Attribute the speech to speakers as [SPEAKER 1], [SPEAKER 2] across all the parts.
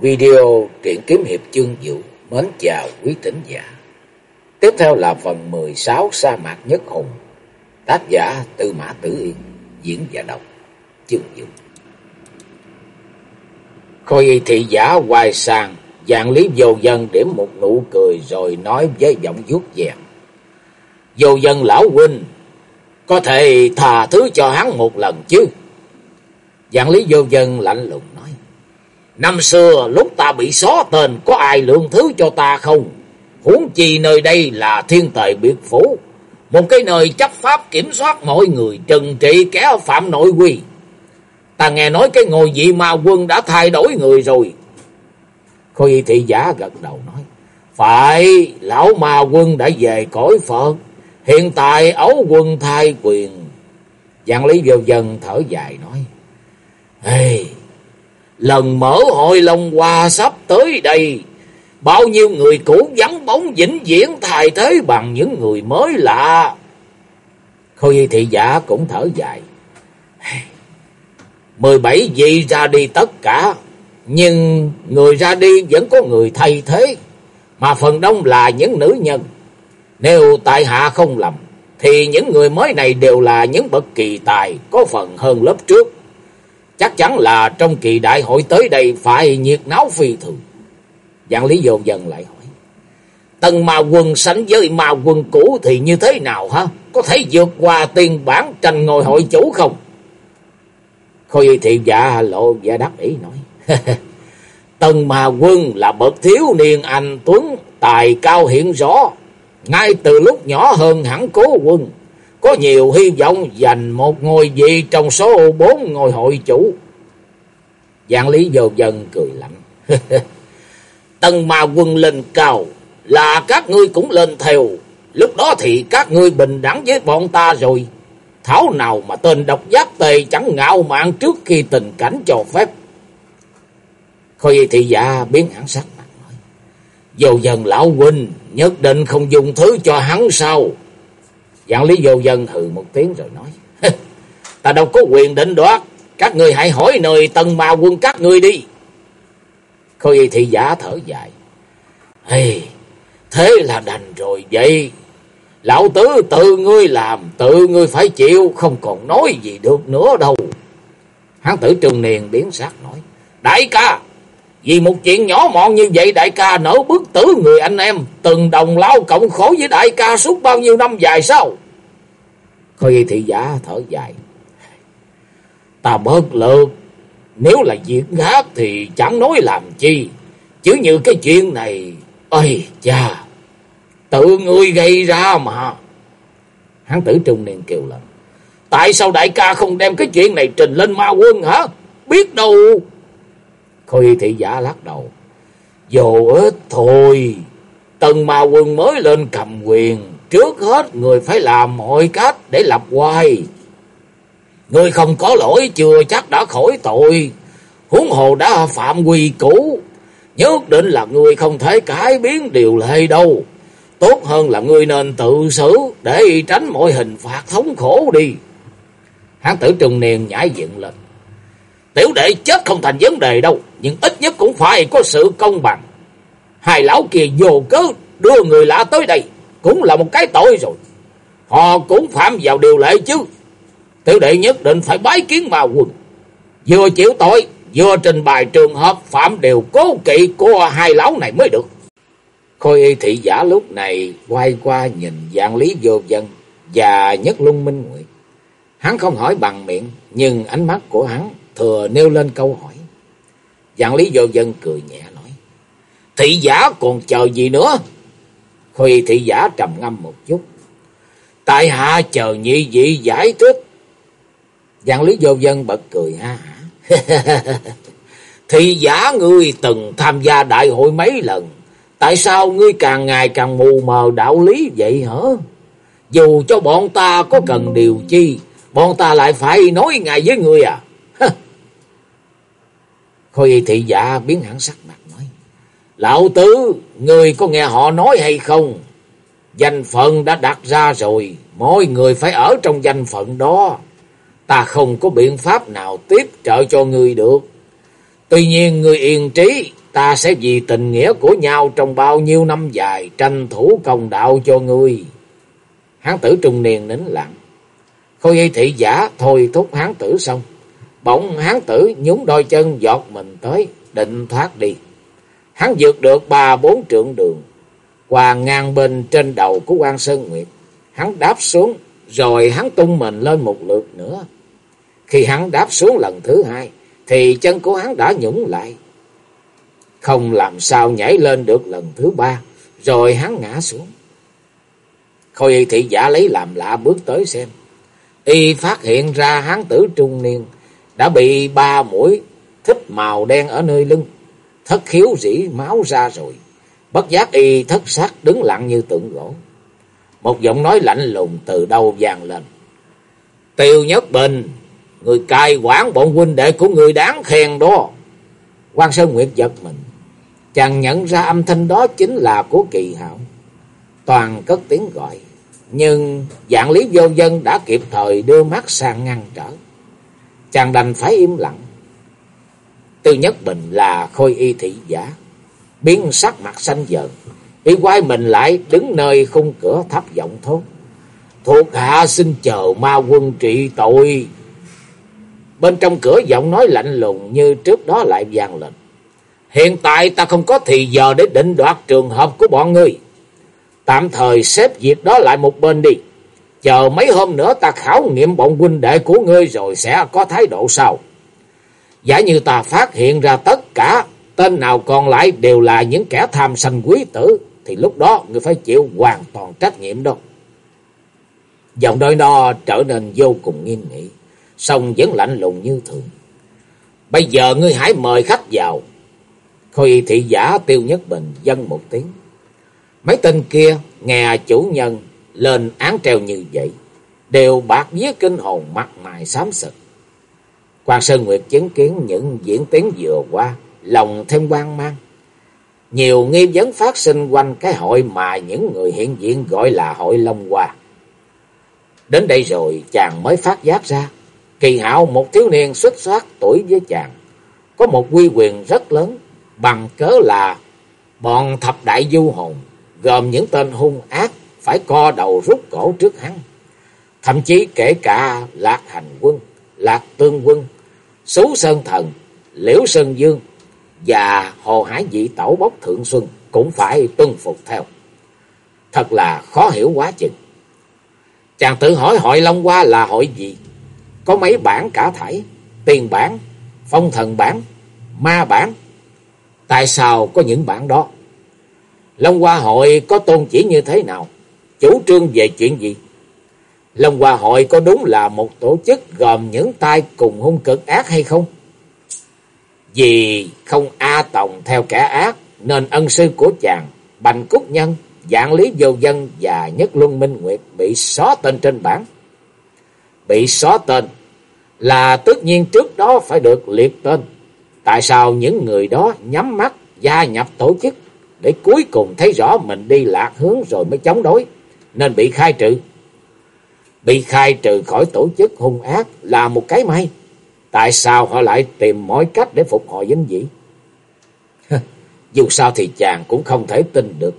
[SPEAKER 1] Video truyện kiếm hiệp chương diệu mến chào quý tín giả. Tiếp theo là phần 16 sa mạc nhất hùng. Tác giả Tư Mã Tử Yên, diễn giả đọc chương diệu. Khôi y thị giả hoài sang, dạng lý vô dân điểm một nụ cười rồi nói với giọng vuốt vẹn. Vô dân lão huynh, có thể thà thứ cho hắn một lần chứ? Dạng lý vô dân lạnh lùng. Năm xưa lúc ta bị xó tên có ai lượng thứ cho ta không? Huống chi nơi đây là thiên tài biệt phủ. Một cái nơi chấp pháp kiểm soát mọi người trừng trị kẻ phạm nội quy. Ta nghe nói cái ngôi vị ma quân đã thay đổi người rồi. Khôi y thị giả gật đầu nói. Phải, lão ma quân đã về cõi Phật. Hiện tại ấu quân thay quyền. Giang Lý Vô Dân thở dài nói. Ê, lần mở hội Long Hoa sắp tới đây, bao nhiêu người cũ vắng bóng vĩnh viễn thay thế bằng những người mới lạ. Khôi y thị giả cũng thở dài. mười bảy vị ra đi tất cả, nhưng người ra đi vẫn có người thay thế, mà phần đông là những nữ nhân. Nếu tại hạ không lầm, thì những người mới này đều là những bậc kỳ tài, có phần hơn lớp trước. Chắc chắn là trong kỳ đại hội tới đây phải nhiệt náo phi thường. Dạng lý dồn dần lại hỏi. Tần ma quân sánh với ma quân cũ thì như thế nào hả? Có thể vượt qua tiền bản tranh ngồi hội chủ không? Khôi y thị dạ lộ dạ đáp ý nói. Tần ma quân là bậc thiếu niên anh Tuấn, tài cao hiện rõ. Ngay từ lúc nhỏ hơn hẳn cố quân có nhiều hy vọng giành một ngôi vị trong số bốn ngôi hội chủ. Dạng lý vô dân cười lạnh. Tần ma quân lên cao, là các ngươi cũng lên theo. Lúc đó thì các ngươi bình đẳng với bọn ta rồi. Thảo nào mà tên độc giác tề chẳng ngạo mạn trước khi tình cảnh cho phép. Khôi thị giả biến hẳn sắc mặt nói. Vô dần lão huynh, nhất định không dùng thứ cho hắn sao. Dạng lý vô dân hừ một tiếng rồi nói. Ta đâu có quyền định đoạt. Các người hãy hỏi nơi tân ma quân các người đi. Khôi y thị giả thở dài. Hey, thế là đành rồi vậy. Lão tứ tự ngươi làm, tự ngươi phải chịu, không còn nói gì được nữa đâu. Hán tử trừng niền biến sắc nói. Đại ca, vì một chuyện nhỏ mọn như vậy đại ca nỡ bức tử người anh em, từng đồng lao cộng khổ với đại ca suốt bao nhiêu năm dài sao? Khôi y thị giả thở dài. Ta bớt lượt, nếu là việc khác thì chẳng nói làm chi. Chứ như cái chuyện này, ơi cha, tự ngươi gây ra mà. Hán tử trung niên kêu lên. Tại sao đại ca không đem cái chuyện này trình lên ma quân hả? Biết đâu Khôi thị giả lắc đầu. Dù ích thôi. Tần mà quân mới lên cầm quyền. Trước hết người phải làm mọi cách để lập hoài. Người không có lỗi chưa chắc đã khỏi tội. Huống hồ đã phạm quy cũ. Nhất định là người không thể cải biến điều lệ đâu. Tốt hơn là người nên tự xử để tránh mọi hình phạt thống khổ đi. Hán tử trùng niên nhảy dựng lên. Tiểu đệ chết không thành vấn đề đâu, nhưng ít nhất cũng phải có sự công bằng. Hai lão kia vô cớ đưa người lạ tới đây, cũng là một cái tội rồi. Họ cũng phạm vào điều lệ chứ. Tiểu đệ nhất định phải bái kiến mà quần. Vừa chịu tội, vừa trình bày trường hợp phạm điều cố kỵ của hai lão này mới được. Khôi y thị giả lúc này quay qua nhìn dạng lý vô dân và nhất lung minh nguyệt. Hắn không hỏi bằng miệng, nhưng ánh mắt của hắn thừa nêu lên câu hỏi. Dạng lý vô dân cười nhẹ nói. Thị giả còn chờ gì nữa? Khuy thị giả trầm ngâm một chút. Tại hạ chờ nhị vị giải thích. Dạng lý vô dân bật cười ha hả. Thị giả ngươi từng tham gia đại hội mấy lần. Tại sao ngươi càng ngày càng mù mờ đạo lý vậy hả? Dù cho bọn ta có cần điều chi, bọn ta lại phải nói ngay với ngươi à? Khôi y thị giả biến hẳn sắc mặt nói. Lão tứ, người có nghe họ nói hay không? Danh phận đã đặt ra rồi, mỗi người phải ở trong danh phận đó. Ta không có biện pháp nào tiếp trợ cho người được. Tuy nhiên người yên trí, ta sẽ vì tình nghĩa của nhau trong bao nhiêu năm dài tranh thủ công đạo cho ngươi. Hán tử trung niên nín lặng. Khôi y thị giả thôi thúc hán tử xong. Bỗng hán tử nhún đôi chân giọt mình tới, định thoát đi. Hắn vượt được ba bốn trượng đường, qua ngang bên trên đầu của quan Sơn Nguyệt. Hắn đáp xuống, rồi hắn tung mình lên một lượt nữa. Khi hắn đáp xuống lần thứ hai, thì chân của hắn đã nhũng lại. Không làm sao nhảy lên được lần thứ ba, rồi hắn ngã xuống. Khôi y thị giả lấy làm lạ bước tới xem. Y phát hiện ra hán tử trung niên đã bị ba mũi thích màu đen ở nơi lưng, thất khiếu rỉ máu ra rồi. Bất giác y thất sắc đứng lặng như tượng gỗ. Một giọng nói lạnh lùng từ đâu vang lên. Tiêu Nhất Bình, người cai quản bọn huynh đệ của người đáng khen đó. quan Sơn Nguyệt giật mình. Chàng nhận ra âm thanh đó chính là của kỳ hảo. Toàn cất tiếng gọi. Nhưng dạng lý vô dân đã kịp thời đưa mắt sang ngăn trở. Chàng đành phải im lặng. Tư Nhất Bình là khôi y thị giả. Biến sắc mặt xanh dợn. Y quay mình lại đứng nơi khung cửa thấp giọng thốt. Thuộc hạ xin chờ ma quân trị tội. Bên trong cửa giọng nói lạnh lùng như trước đó lại vang lên. Hiện tại ta không có thì giờ để định đoạt trường hợp của bọn ngươi. Tạm thời xếp việc đó lại một bên đi. Chờ mấy hôm nữa ta khảo nghiệm bọn huynh đệ của ngươi rồi sẽ có thái độ sau. Giả như ta phát hiện ra tất cả tên nào còn lại đều là những kẻ tham sanh quý tử thì lúc đó ngươi phải chịu hoàn toàn trách nhiệm đâu. Giọng đôi no trở nên vô cùng nghiêm nghị, song vẫn lạnh lùng như thường. Bây giờ ngươi hãy mời khách vào. Khôi thị giả tiêu nhất bình dân một tiếng. Mấy tên kia nghe chủ nhân lên án treo như vậy, đều bạc vía kinh hồn mặt mày xám xịt. Quan Sơn Nguyệt chứng kiến những diễn tiến vừa qua, lòng thêm quan mang. Nhiều nghi vấn phát sinh quanh cái hội mà những người hiện diện gọi là hội Long Hoa. Đến đây rồi chàng mới phát giác ra, kỳ hạo một thiếu niên xuất sắc tuổi với chàng, có một quy quyền rất lớn, bằng cớ là bọn thập đại du hồn, gồm những tên hung ác, phải co đầu rút cổ trước hắn. Thậm chí kể cả Lạc Hành Quân, Lạc Tương Quân, Sú Sơn Thần, Liễu Sơn Dương và Hồ Hải Dị Tẩu Bốc Thượng Xuân cũng phải tuân phục theo. Thật là khó hiểu quá chừng. Chàng tự hỏi hội Long Hoa là hội gì? Có mấy bản cả thảy, tiền bản, phong thần bản, ma bản. Tại sao có những bản đó? Long Hoa hội có tôn chỉ như thế nào? Chủ trương về chuyện gì? Long Hoa hội có đúng là một tổ chức gồm những tay cùng hung cực ác hay không? Vì không A Tòng theo kẻ ác nên ân sư của chàng Bành Cúc Nhân, Dạng Lý Vô Dân và Nhất Luân Minh Nguyệt bị xóa tên trên bảng. Bị xóa tên là tất nhiên trước đó phải được liệt tên. Tại sao những người đó nhắm mắt gia nhập tổ chức để cuối cùng thấy rõ mình đi lạc hướng rồi mới chống đối nên bị khai trừ. Bị khai trừ khỏi tổ chức hung ác là một cái may. Tại sao họ lại tìm mọi cách để phục hồi danh vị? Dù sao thì chàng cũng không thể tin được.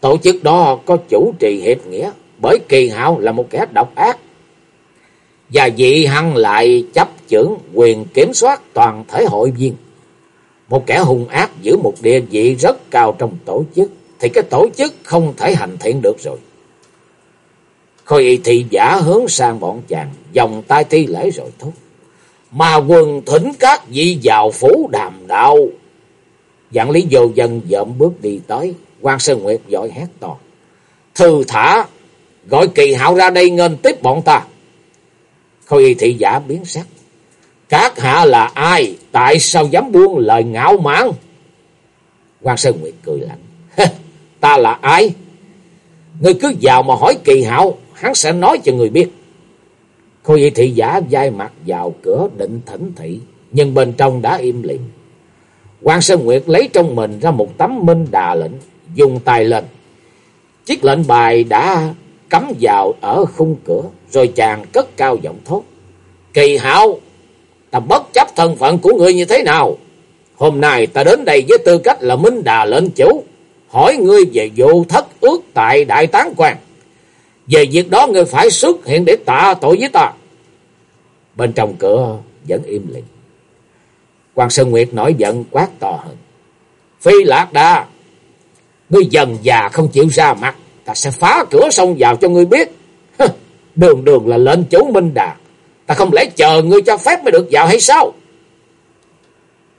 [SPEAKER 1] Tổ chức đó có chủ trì hiệp nghĩa bởi kỳ hạo là một kẻ độc ác. Và vị hăng lại chấp chưởng quyền kiểm soát toàn thể hội viên. Một kẻ hung ác giữ một địa vị rất cao trong tổ chức thì cái tổ chức không thể hành thiện được rồi. Khôi y thị giả hướng sang bọn chàng, vòng tay thi lễ rồi thốt. Mà quần thỉnh các vị vào phủ đàm đạo. Dạng lý vô dân dợm bước đi tới, quan Sơn Nguyệt giỏi hét to. Thư thả, gọi kỳ hạo ra đây ngân tiếp bọn ta. Khôi y thị giả biến sắc. Các hạ là ai? Tại sao dám buông lời ngạo mạn? quan Sơn Nguyệt cười lạnh. ta là ai? Ngươi cứ vào mà hỏi kỳ hạo, hắn sẽ nói cho người biết. Khôi y thị giả dai mặt vào cửa định thỉnh thị, nhưng bên trong đã im lìm. quan Sơn Nguyệt lấy trong mình ra một tấm minh đà lệnh, dùng tay lên. Chiếc lệnh bài đã cắm vào ở khung cửa, rồi chàng cất cao giọng thốt. Kỳ hạo, ta bất chấp thân phận của người như thế nào? Hôm nay ta đến đây với tư cách là Minh Đà lệnh chủ, hỏi ngươi về vụ thất ước tại Đại Tán quan. Về việc đó ngươi phải xuất hiện để tạ tội với ta. Bên trong cửa vẫn im lặng. Quan Sơn Nguyệt nổi giận quát to hơn. Phi lạc đà, ngươi dần già không chịu ra mặt, ta sẽ phá cửa xông vào cho ngươi biết. đường đường là lệnh chủ Minh Đà, ta không lẽ chờ ngươi cho phép mới được vào hay sao?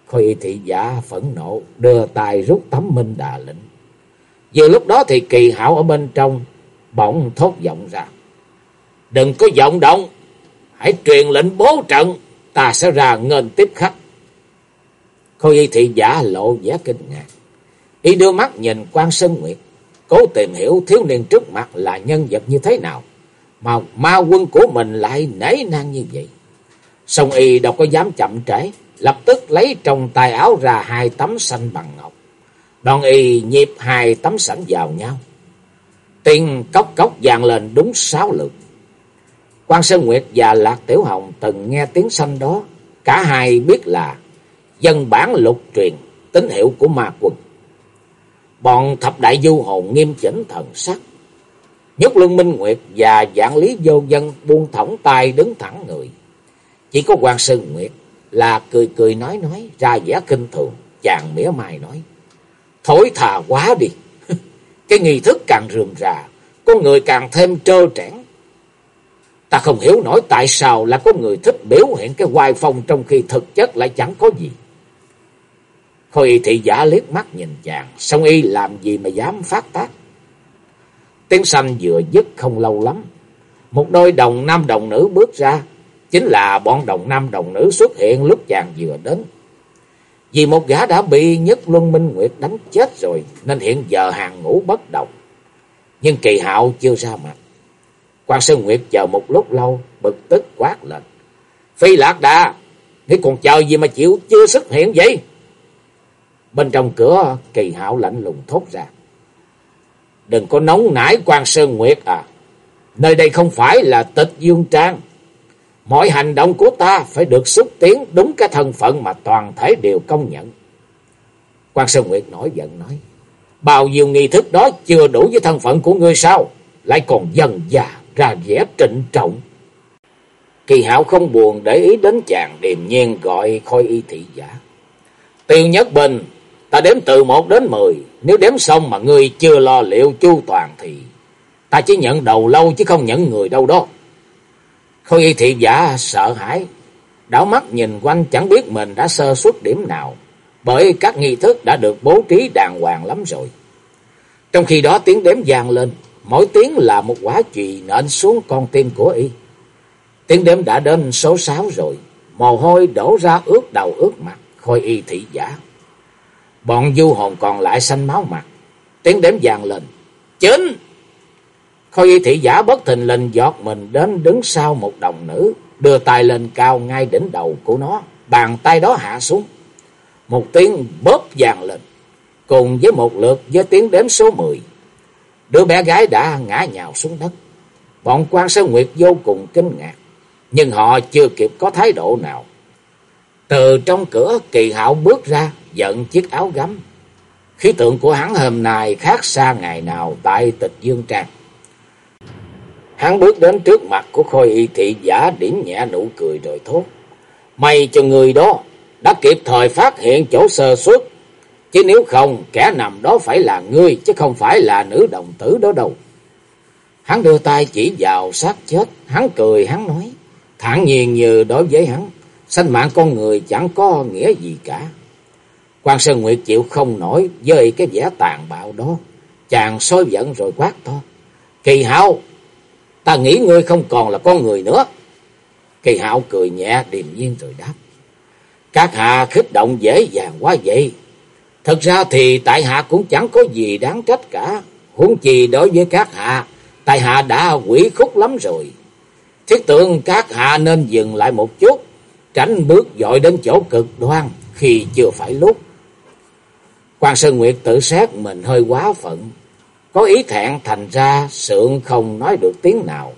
[SPEAKER 1] Khôi y thị giả phẫn nộ, đưa tay rút tấm Minh Đà lệnh. Vừa lúc đó thì kỳ hảo ở bên trong, bỗng thốt giọng ra. Đừng có vọng động, hãy truyền lệnh bố trận, ta sẽ ra ngân tiếp khách. Khôi y thị giả lộ vẻ kinh ngạc. Y đưa mắt nhìn quan Sơn Nguyệt, cố tìm hiểu thiếu niên trước mặt là nhân vật như thế nào, mà ma quân của mình lại nể nang như vậy. Song y đâu có dám chậm trễ, lập tức lấy trong tay áo ra hai tấm xanh bằng ngọc. Đoàn y nhịp hai tấm sảnh vào nhau. Tiếng cốc cốc vang lên đúng sáu lượt. Quan Sơn Nguyệt và Lạc Tiểu Hồng từng nghe tiếng xanh đó, cả hai biết là dân bản lục truyền, tín hiệu của ma quân. Bọn thập đại du hồn nghiêm chỉnh thần sắc. Nhất Luân Minh Nguyệt và giảng Lý Vô Dân buông thõng tay đứng thẳng người. Chỉ có Quan Sơn Nguyệt là cười cười nói nói, ra vẻ kinh thường, chàng mỉa mai nói. thối thà quá đi, cái nghi thức càng rườm rà, con người càng thêm trơ trẽn. Ta không hiểu nổi tại sao là có người thích biểu hiện cái hoài phong trong khi thực chất lại chẳng có gì. Khôi y thị giả liếc mắt nhìn chàng, song y làm gì mà dám phát tác. Tiếng xanh vừa dứt không lâu lắm. Một đôi đồng nam đồng nữ bước ra, chính là bọn đồng nam đồng nữ xuất hiện lúc chàng vừa đến. Vì một gã đã bị Nhất Luân Minh Nguyệt đánh chết rồi, nên hiện giờ hàng ngũ bất động. Nhưng kỳ hạo chưa ra mặt. Quan Sơn Nguyệt chờ một lúc lâu, bực tức quát lên. Phi lạc đà, ngươi còn chờ gì mà chịu chưa xuất hiện vậy? Bên trong cửa kỳ hạo lạnh lùng thốt ra. Đừng có nóng nảy quan Sơn Nguyệt à. Nơi đây không phải là tịch dương trang. Mọi hành động của ta phải được xúc tiến đúng cái thân phận mà toàn thể đều công nhận. Quan Sơn Nguyệt nổi giận nói. Bao nhiêu nghi thức đó chưa đủ với thân phận của ngươi sao? Lại còn dần già ra vẻ trịnh trọng. Kỳ hảo không buồn để ý đến chàng điềm nhiên gọi khôi y thị giả. Tiêu nhất bình, ta đếm từ một đến mười. Nếu đếm xong mà ngươi chưa lo liệu chu toàn thì ta chỉ nhận đầu lâu chứ không nhận người đâu đó. Khôi y thị giả sợ hãi, đảo mắt nhìn quanh chẳng biết mình đã sơ suất điểm nào, bởi các nghi thức đã được bố trí đàng hoàng lắm rồi. Trong khi đó tiếng đếm vang lên, mỗi tiếng là một quả chùy nện xuống con tim của y. Tiếng đếm đã đến số sáu rồi, mồ hôi đổ ra ướt đầu ướt mặt, khôi y thị giả. Bọn du hồn còn lại xanh máu mặt, tiếng đếm vang lên, chín! Khôi y thị giả bất thình lình giọt mình đến đứng sau một đồng nữ, đưa tay lên cao ngay đỉnh đầu của nó, bàn tay đó hạ xuống. Một tiếng bóp vàng lên, cùng với một lượt với tiếng đếm số mười Đứa bé gái đã ngã nhào xuống đất. Bọn quan sơ Nguyệt vô cùng kinh ngạc, nhưng họ chưa kịp có thái độ nào. Từ trong cửa kỳ hạo bước ra, giận chiếc áo gấm. Khí tượng của hắn hôm nay khác xa ngày nào tại tịch Dương Trang. Hắn bước đến trước mặt của khôi y thị giả điểm nhẹ nụ cười rồi thốt. May cho người đó đã kịp thời phát hiện chỗ sơ suất. Chứ nếu không, kẻ nằm đó phải là ngươi, chứ không phải là nữ đồng tử đó đâu. Hắn đưa tay chỉ vào xác chết. Hắn cười, hắn nói. thản nhiên như đối với hắn. sinh mạng con người chẳng có nghĩa gì cả. Quan Sơn Nguyệt chịu không nổi với cái vẻ tàn bạo đó. Chàng sôi giận rồi quát to. Kỳ hảo Ta nghĩ ngươi không còn là con người nữa. Kỳ hạo cười nhẹ điềm nhiên rồi đáp. Các hạ khích động dễ dàng quá vậy. Thật ra thì tại hạ cũng chẳng có gì đáng trách cả. Huống chi đối với các hạ, tại hạ đã quỷ khúc lắm rồi. Thiết tượng các hạ nên dừng lại một chút, tránh bước dội đến chỗ cực đoan khi chưa phải lúc. Quan Sơn Nguyệt tự xét mình hơi quá phận, có ý thẹn thành ra sượng không nói được tiếng nào.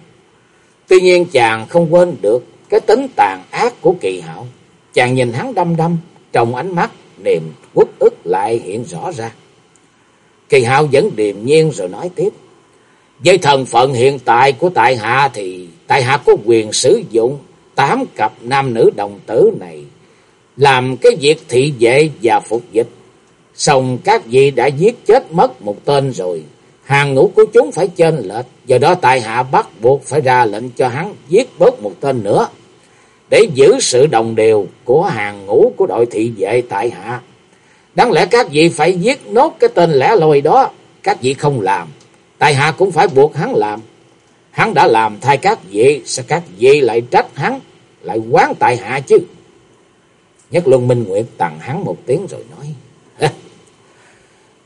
[SPEAKER 1] Tuy nhiên chàng không quên được cái tính tàn ác của kỳ hạo. Chàng nhìn hắn đăm đăm, trong ánh mắt niềm uất ức lại hiện rõ ra. Kỳ hạo vẫn điềm nhiên rồi nói tiếp. Với thần phận hiện tại của tại hạ thì tại hạ có quyền sử dụng tám cặp nam nữ đồng tử này làm cái việc thị vệ và phục dịch. Xong các vị đã giết chết mất một tên rồi. Hàng ngũ của chúng phải chênh lệch. Do đó tại hạ bắt buộc phải ra lệnh cho hắn giết bớt một tên nữa. Để giữ sự đồng đều của hàng ngũ của đội thị vệ tại hạ. Đáng lẽ các vị phải giết nốt cái tên lẻ loi đó. Các vị không làm. Tại hạ cũng phải buộc hắn làm. Hắn đã làm thay các vị. Sao các vị lại trách hắn. Lại quán tại hạ chứ. Nhất Luân Minh Nguyệt tặng hắn một tiếng rồi nói.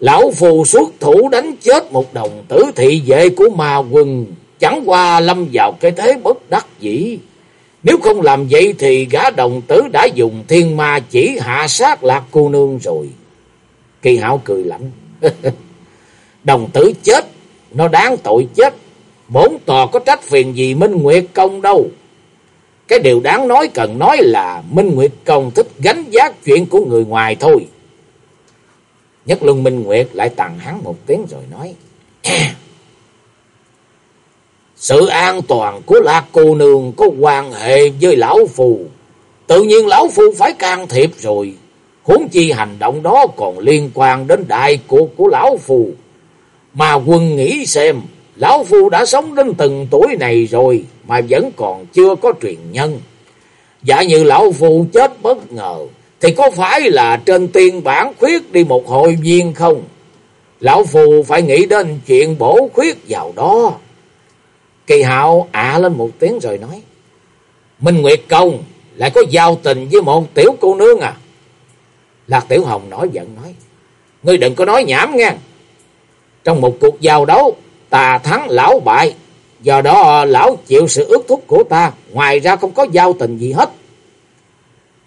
[SPEAKER 1] Lão phù xuất thủ đánh chết một đồng tử thị vệ của ma quân. Chẳng qua lâm vào cái thế bất đắc dĩ. Nếu không làm vậy thì gã đồng tử đã dùng thiên ma chỉ hạ sát lạc cô nương rồi. Kỳ hảo cười lạnh. đồng tử chết, nó đáng tội chết. Bốn tòa có trách phiền gì Minh Nguyệt công đâu. Cái điều đáng nói cần nói là Minh Nguyệt công thích gánh giác chuyện của người ngoài thôi. Nhất Luân Minh Nguyệt lại tặng hắn một tiếng rồi nói. Sự an toàn của Lạc cô nương có quan hệ với Lão Phù. Tự nhiên Lão Phù phải can thiệp rồi. Huống chi hành động đó còn liên quan đến đại cuộc của Lão Phù. Mà quân nghĩ xem, Lão Phu đã sống đến từng tuổi này rồi mà vẫn còn chưa có truyền nhân. Giả như Lão Phu chết bất ngờ thì có phải là trên tiên bản khuyết đi một hội viên không? Lão phù phải nghĩ đến chuyện bổ khuyết vào đó. Kỳ hạo ạ lên một tiếng rồi nói. Minh Nguyệt Công, lại có giao tình với một tiểu cô nương à? Lạc Tiểu Hồng nói giận nói. Ngươi đừng có nói nhảm nghe. Trong một cuộc giao đấu, ta thắng lão bại. Do đó, lão chịu sự ước thúc của ta. Ngoài ra không có giao tình gì hết.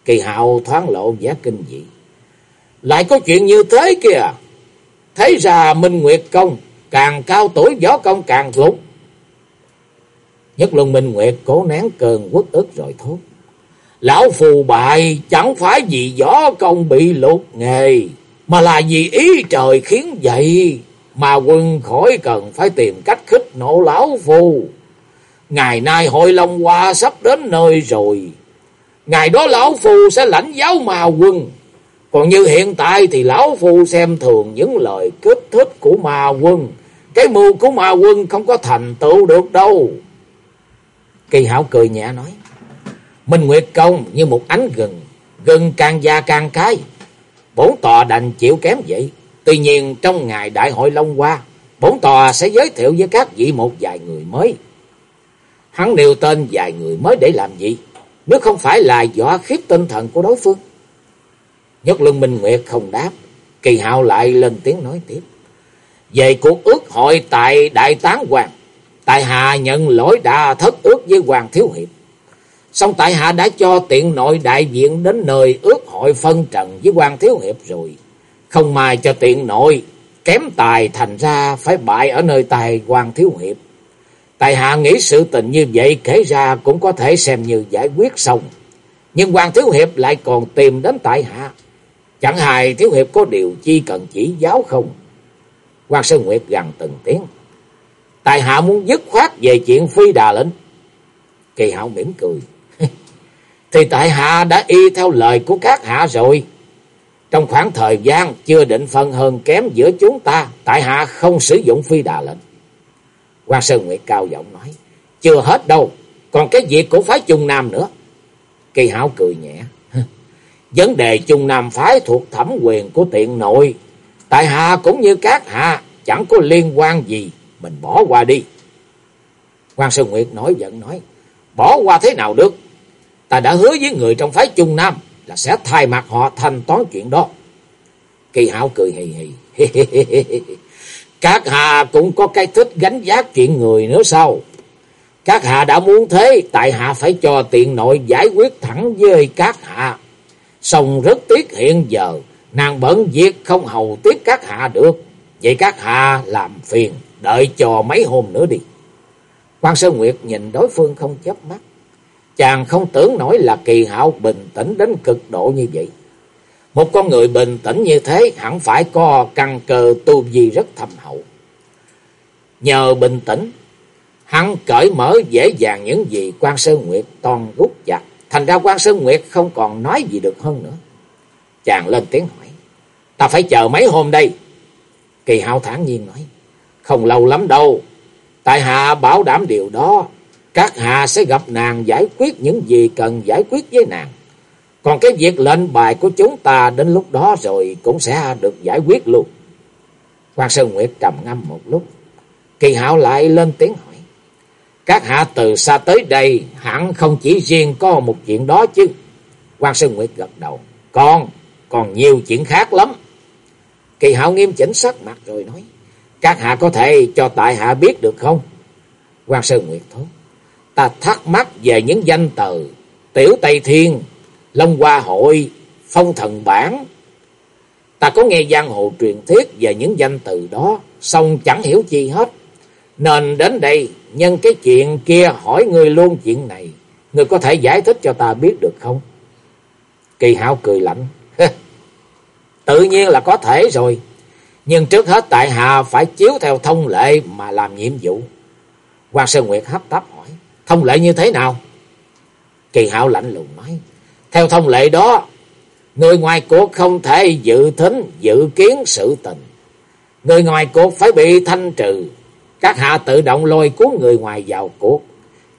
[SPEAKER 1] Kỳ hạo thoáng lộ vẻ kinh dị. Lại có chuyện như thế kìa. Thấy ra Minh Nguyệt Công càng cao tuổi gió công càng lục. Nhất luân Minh Nguyệt cố nén cơn quốc ức rồi thốt. Lão phù bại chẳng phải vì gió công bị lục nghề, mà là vì ý trời khiến vậy. Mà quân khỏi cần phải tìm cách khích nộ lão phù. Ngày nay hội Long Hoa sắp đến nơi rồi. Ngày đó lão phù sẽ lãnh giáo mà quân. Còn như hiện tại thì lão phù xem thường những lời kích thích của ma quân. Cái mưu của ma quân không có thành tựu được đâu. Kỳ hảo cười nhẹ nói. Minh Nguyệt Công như một ánh gừng. Gừng càng già càng cái. Bốn tòa đành chịu kém vậy. Tuy nhiên trong ngày đại hội Long Hoa. Bốn tòa sẽ giới thiệu với các vị một vài người mới. Hắn nêu tên vài người mới để làm gì? Nếu không phải là dọa khiếp tinh thần của đối phương. Nhất lưng Minh Nguyệt không đáp. Kỳ hạo lại lên tiếng nói tiếp. Về cuộc ước hội tại Đại Tán Hoàng. Tại hạ nhận lỗi đã thất ước với Hoàng Thiếu Hiệp. Xong tại hạ đã cho tiện nội đại diện đến nơi ước hội phân trần với Hoàng Thiếu Hiệp rồi. Không mai cho tiện nội, kém tài thành ra phải bại ở nơi tài Hoàng Thiếu Hiệp. Tại hạ nghĩ sự tình như vậy kể ra cũng có thể xem như giải quyết xong. Nhưng Hoàng Thiếu Hiệp lại còn tìm đến tại hạ. Chẳng hài Thiếu Hiệp có điều chi cần chỉ giáo không? Hoàng Sơn Nguyệt gần từng tiếng. Tại hạ muốn dứt khoát về chuyện phi đà lệnh. Kỳ hạo mỉm cười. Thì tại hạ đã y theo lời của các hạ rồi. Trong khoảng thời gian chưa định phân hơn kém giữa chúng ta, tại hạ không sử dụng phi đà lệnh. Quan Sơn Nguyệt cao giọng nói. Chưa hết đâu, còn cái việc của phái Trung Nam nữa. Kỳ hảo cười nhẹ. Vấn đề Trung Nam phái thuộc thẩm quyền của tiện nội. Tại hạ cũng như các hạ, chẳng có liên quan gì. Mình bỏ qua đi. Quan Sơn Nguyệt nói giận nói. Bỏ qua thế nào được? Ta đã hứa với người trong phái Trung Nam là sẽ thay mặt họ thanh toán chuyện đó. Kỳ hảo cười hì hì. Các hạ cũng có cái thích gánh giác chuyện người nữa sao? Các hạ đã muốn thế, tại hạ phải cho tiện nội giải quyết thẳng với các hạ. Xong rất tiếc hiện giờ, nàng bận việc không hầu tiếp các hạ được. Vậy các hạ làm phiền, đợi cho mấy hôm nữa đi. Quan Sơn Nguyệt nhìn đối phương không chấp mắt. Chàng không tưởng nổi là kỳ hạo bình tĩnh đến cực độ như vậy. Một con người bình tĩnh như thế hẳn phải có căn cơ tu vi rất thâm hậu. Nhờ bình tĩnh, hắn cởi mở dễ dàng những gì quan Sơn Nguyệt toàn rút chặt. Thành ra quan Sơn Nguyệt không còn nói gì được hơn nữa. Chàng lên tiếng hỏi. Ta phải chờ mấy hôm đây. Kỳ hào thản nhiên nói. Không lâu lắm đâu. Tại hạ bảo đảm điều đó. Các hạ sẽ gặp nàng giải quyết những gì cần giải quyết với nàng. Còn cái việc lệnh bài của chúng ta đến lúc đó rồi cũng sẽ được giải quyết luôn. Quan Sơn Nguyệt trầm ngâm một lúc. Kỳ hạo lại lên tiếng hỏi. Các hạ từ xa tới đây hẳn không chỉ riêng có một chuyện đó chứ. Quan Sơn Nguyệt gật đầu. Còn, còn nhiều chuyện khác lắm. Kỳ hạo nghiêm chỉnh sắc mặt rồi nói. Các hạ có thể cho tại hạ biết được không? Quan Sơn Nguyệt thốt. Ta thắc mắc về những danh từ. Tiểu Tây Thiên, Long Hoa Hội, Phong Thần Bản. Ta có nghe giang hồ truyền thuyết về những danh từ đó. Xong chẳng hiểu chi hết. Nên đến đây nhân cái chuyện kia hỏi người luôn chuyện này. Người có thể giải thích cho ta biết được không? Kỳ hạo cười lạnh. Tự nhiên là có thể rồi. Nhưng trước hết tại hạ phải chiếu theo thông lệ mà làm nhiệm vụ. Quan Sơn Nguyệt hấp tấp hỏi. Thông lệ như thế nào? Kỳ hạo lạnh lùng nói. Theo thông lệ đó, người ngoài cuộc không thể dự thính, dự kiến sự tình. Người ngoài cuộc phải bị thanh trừ. Các hạ tự động lôi cuốn người ngoài vào cuộc.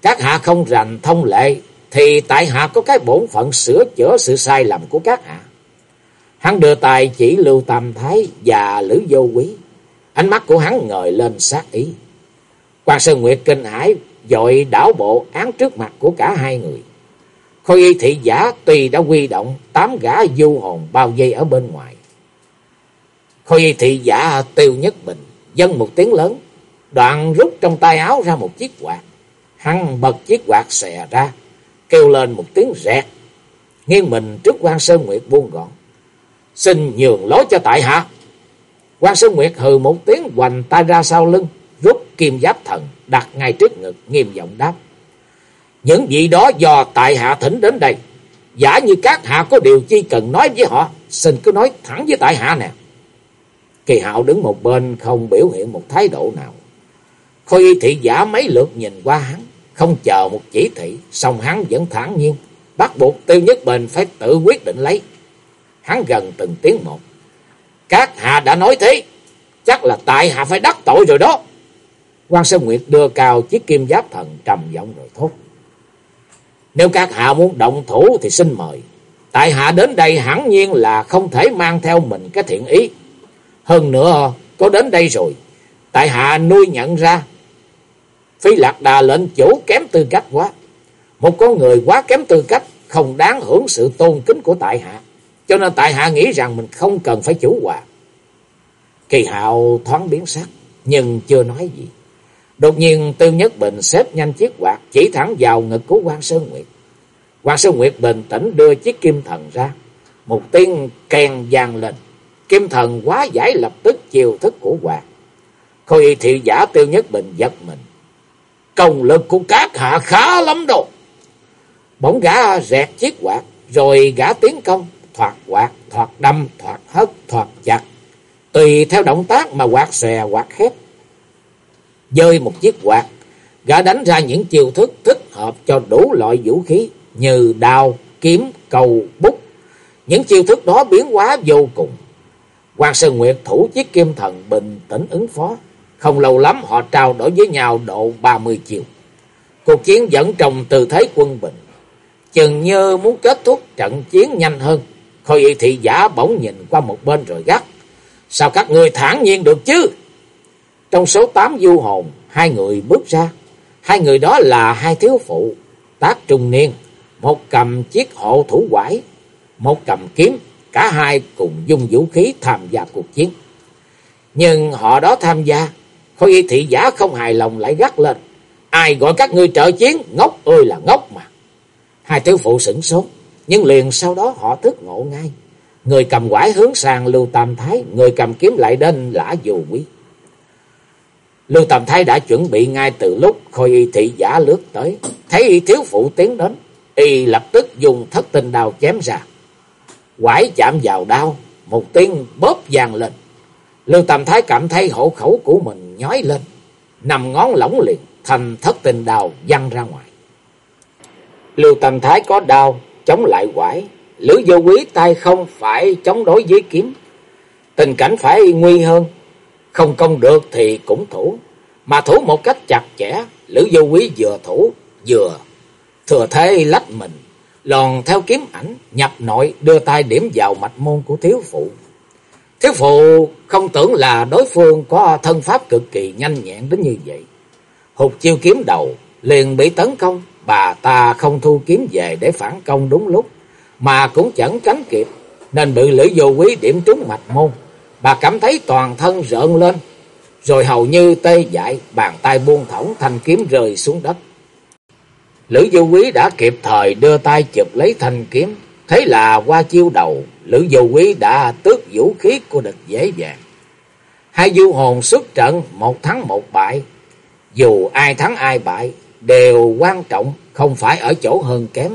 [SPEAKER 1] Các hạ không rành thông lệ, thì tại hạ có cái bổn phận sửa chữa sự sai lầm của các hạ. Hắn đưa tay chỉ Lưu Tam Thái và Lữ Vô Quý. Ánh mắt của hắn ngời lên sát ý. Quan Sơn Nguyệt kinh hãi dội đảo bộ án trước mặt của cả hai người. Khôi y thị giả tùy đã quy động tám gã du hồn bao dây ở bên ngoài. Khôi y thị giả tiêu nhất bình, dân một tiếng lớn, đoạn rút trong tay áo ra một chiếc quạt. Hắn bật chiếc quạt xè ra, kêu lên một tiếng rẹt, nghiêng mình trước quan Sơn Nguyệt buông gọn xin nhường lối cho tại hạ. Quan Sơn Nguyệt hừ một tiếng hoành tay ra sau lưng, rút kim giáp thần đặt ngay trước ngực, nghiêm giọng đáp. Những vị đó do tại hạ thỉnh đến đây, giả như các hạ có điều chi cần nói với họ, xin cứ nói thẳng với tại hạ nè. Kỳ hạo đứng một bên không biểu hiện một thái độ nào. Khôi y thị giả mấy lượt nhìn qua hắn, không chờ một chỉ thị, song hắn vẫn thản nhiên, bắt buộc tiêu nhất bình phải tự quyết định lấy. Hắn gần từng tiếng một. Các hạ đã nói thế. Chắc là tại hạ phải đắc tội rồi đó. quan Sơn Nguyệt đưa cao chiếc kim giáp thần trầm giọng rồi thốt. Nếu các hạ muốn động thủ thì xin mời. Tại hạ đến đây hẳn nhiên là không thể mang theo mình cái thiện ý. Hơn nữa có đến đây rồi. Tại hạ nuôi nhận ra. Phi lạc đà lệnh chủ kém tư cách quá. Một con người quá kém tư cách không đáng hưởng sự tôn kính của tại hạ. Cho nên tại hạ nghĩ rằng mình không cần phải chủ hòa. Kỳ hạo thoáng biến sắc, nhưng chưa nói gì. Đột nhiên Tư Nhất Bình xếp nhanh chiếc quạt chỉ thẳng vào ngực của quan Sơn Nguyệt. quan Sơn Nguyệt bình tĩnh đưa chiếc kim thần ra. Một tiếng kèn vang lên. Kim thần quá giải lập tức chiều thức của quạt. Khôi y thị giả Tiêu Nhất Bình giật mình. Công lực của các hạ khá lắm đâu. Bỗng gã rẹt chiếc quạt, rồi gã tiến công thoạt quạt, thoạt đâm, thoạt hất, thoạt chặt. Tùy theo động tác mà quạt xòe, quạt khép. Dơi một chiếc quạt, gã đánh ra những chiêu thức thích hợp cho đủ loại vũ khí như đao, kiếm, cầu, bút. Những chiêu thức đó biến hóa vô cùng. Hoàng Sơn Nguyệt thủ chiếc kim thần bình tĩnh ứng phó. Không lâu lắm họ trao đổi với nhau độ 30 chiều. Cuộc chiến vẫn trong tư thế quân bình. Chừng như muốn kết thúc trận chiến nhanh hơn. Khôi y thị giả bỗng nhìn qua một bên rồi gắt. Sao các người thản nhiên được chứ? Trong số tám du hồn, hai người bước ra. Hai người đó là hai thiếu phụ, tác trung niên. Một cầm chiếc hộ thủ quải, một cầm kiếm. Cả hai cùng dùng vũ khí tham gia cuộc chiến. Nhưng họ đó tham gia, khôi y thị giả không hài lòng lại gắt lên. Ai gọi các ngươi trợ chiến, ngốc ơi là ngốc mà. Hai thiếu phụ sửng sốt. Nhưng liền sau đó họ thức ngộ ngay. Người cầm quải hướng sang Lưu Tam Thái, người cầm kiếm lại đến lã dù quý. Lưu Tam Thái đã chuẩn bị ngay từ lúc khôi y thị giả lướt tới. Thấy y thiếu phụ tiến đến, y lập tức dùng thất tinh đào chém ra. quải chạm vào đao, một tiếng bóp vàng lên. Lưu Tam Thái cảm thấy hộ khẩu của mình nhói lên, nằm ngón lỏng liền, thành thất tình đào văng ra ngoài. Lưu Tam Thái có đao, chống lại quải, Lữ Vô Quý tay không phải chống đối với kiếm. Tình cảnh phải nguy hơn, không công được thì cũng thủ, mà thủ một cách chặt chẽ, Lữ Vô Quý vừa thủ, vừa thừa thế lách mình, lòn theo kiếm ảnh, nhập nội đưa tay điểm vào mạch môn của thiếu phụ. Thiếu phụ không tưởng là đối phương có thân pháp cực kỳ nhanh nhẹn đến như vậy. Hụt chiêu kiếm đầu, liền bị tấn công, bà ta không thu kiếm về để phản công đúng lúc, mà cũng chẳng tránh kịp, nên bị lưỡi vô quý điểm trúng mạch môn. Bà cảm thấy toàn thân rợn lên, rồi hầu như tê dại, bàn tay buông thõng thanh kiếm rơi xuống đất. Lữ vô quý đã kịp thời đưa tay chụp lấy thanh kiếm, thế là qua chiêu đầu, Lữ vô quý đã tước vũ khí của địch dễ dàng. Hai du hồn xuất trận, một thắng một bại. Dù ai thắng ai bại, đều quan trọng, không phải ở chỗ hơn kém.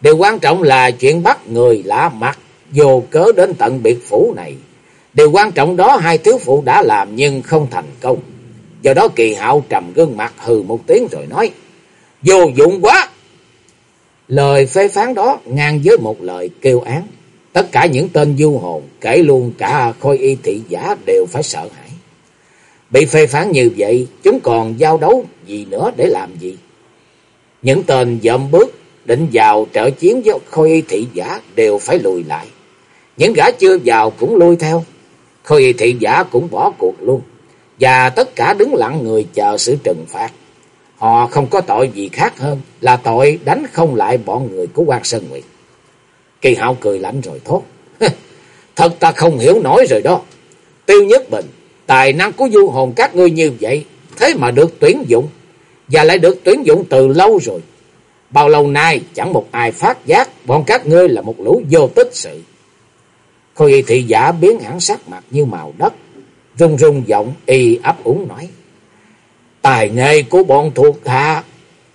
[SPEAKER 1] Điều quan trọng là chuyện bắt người lạ mặt, vô cớ đến tận biệt phủ này. Điều quan trọng đó hai thiếu phụ đã làm nhưng không thành công. Do đó kỳ hạo trầm gương mặt hừ một tiếng rồi nói. Vô dụng quá! Lời phê phán đó ngang với một lời kêu án. Tất cả những tên du hồn, kể luôn cả khôi y thị giả đều phải sợ hãi. Bị phê phán như vậy, chúng còn giao đấu gì nữa để làm gì? Những tên dậm bước, định vào trợ chiến với khôi y thị giả đều phải lùi lại. Những gã chưa vào cũng lui theo. Khôi thị giả cũng bỏ cuộc luôn. Và tất cả đứng lặng người chờ sự trừng phạt. Họ không có tội gì khác hơn là tội đánh không lại bọn người của quan Sơn Nguyệt. Kỳ hạo cười lạnh rồi thốt. Thật ta không hiểu nổi rồi đó. Tiêu nhất bình, tài năng của du hồn các ngươi như vậy, thế mà được tuyển dụng. Và lại được tuyển dụng từ lâu rồi. Bao lâu nay chẳng một ai phát giác bọn các ngươi là một lũ vô tích sự. Khôi y thị giả biến hẳn sắc mặt như màu đất. Rung rung giọng y ấp úng nói. Tài nghệ của bọn thuộc hạ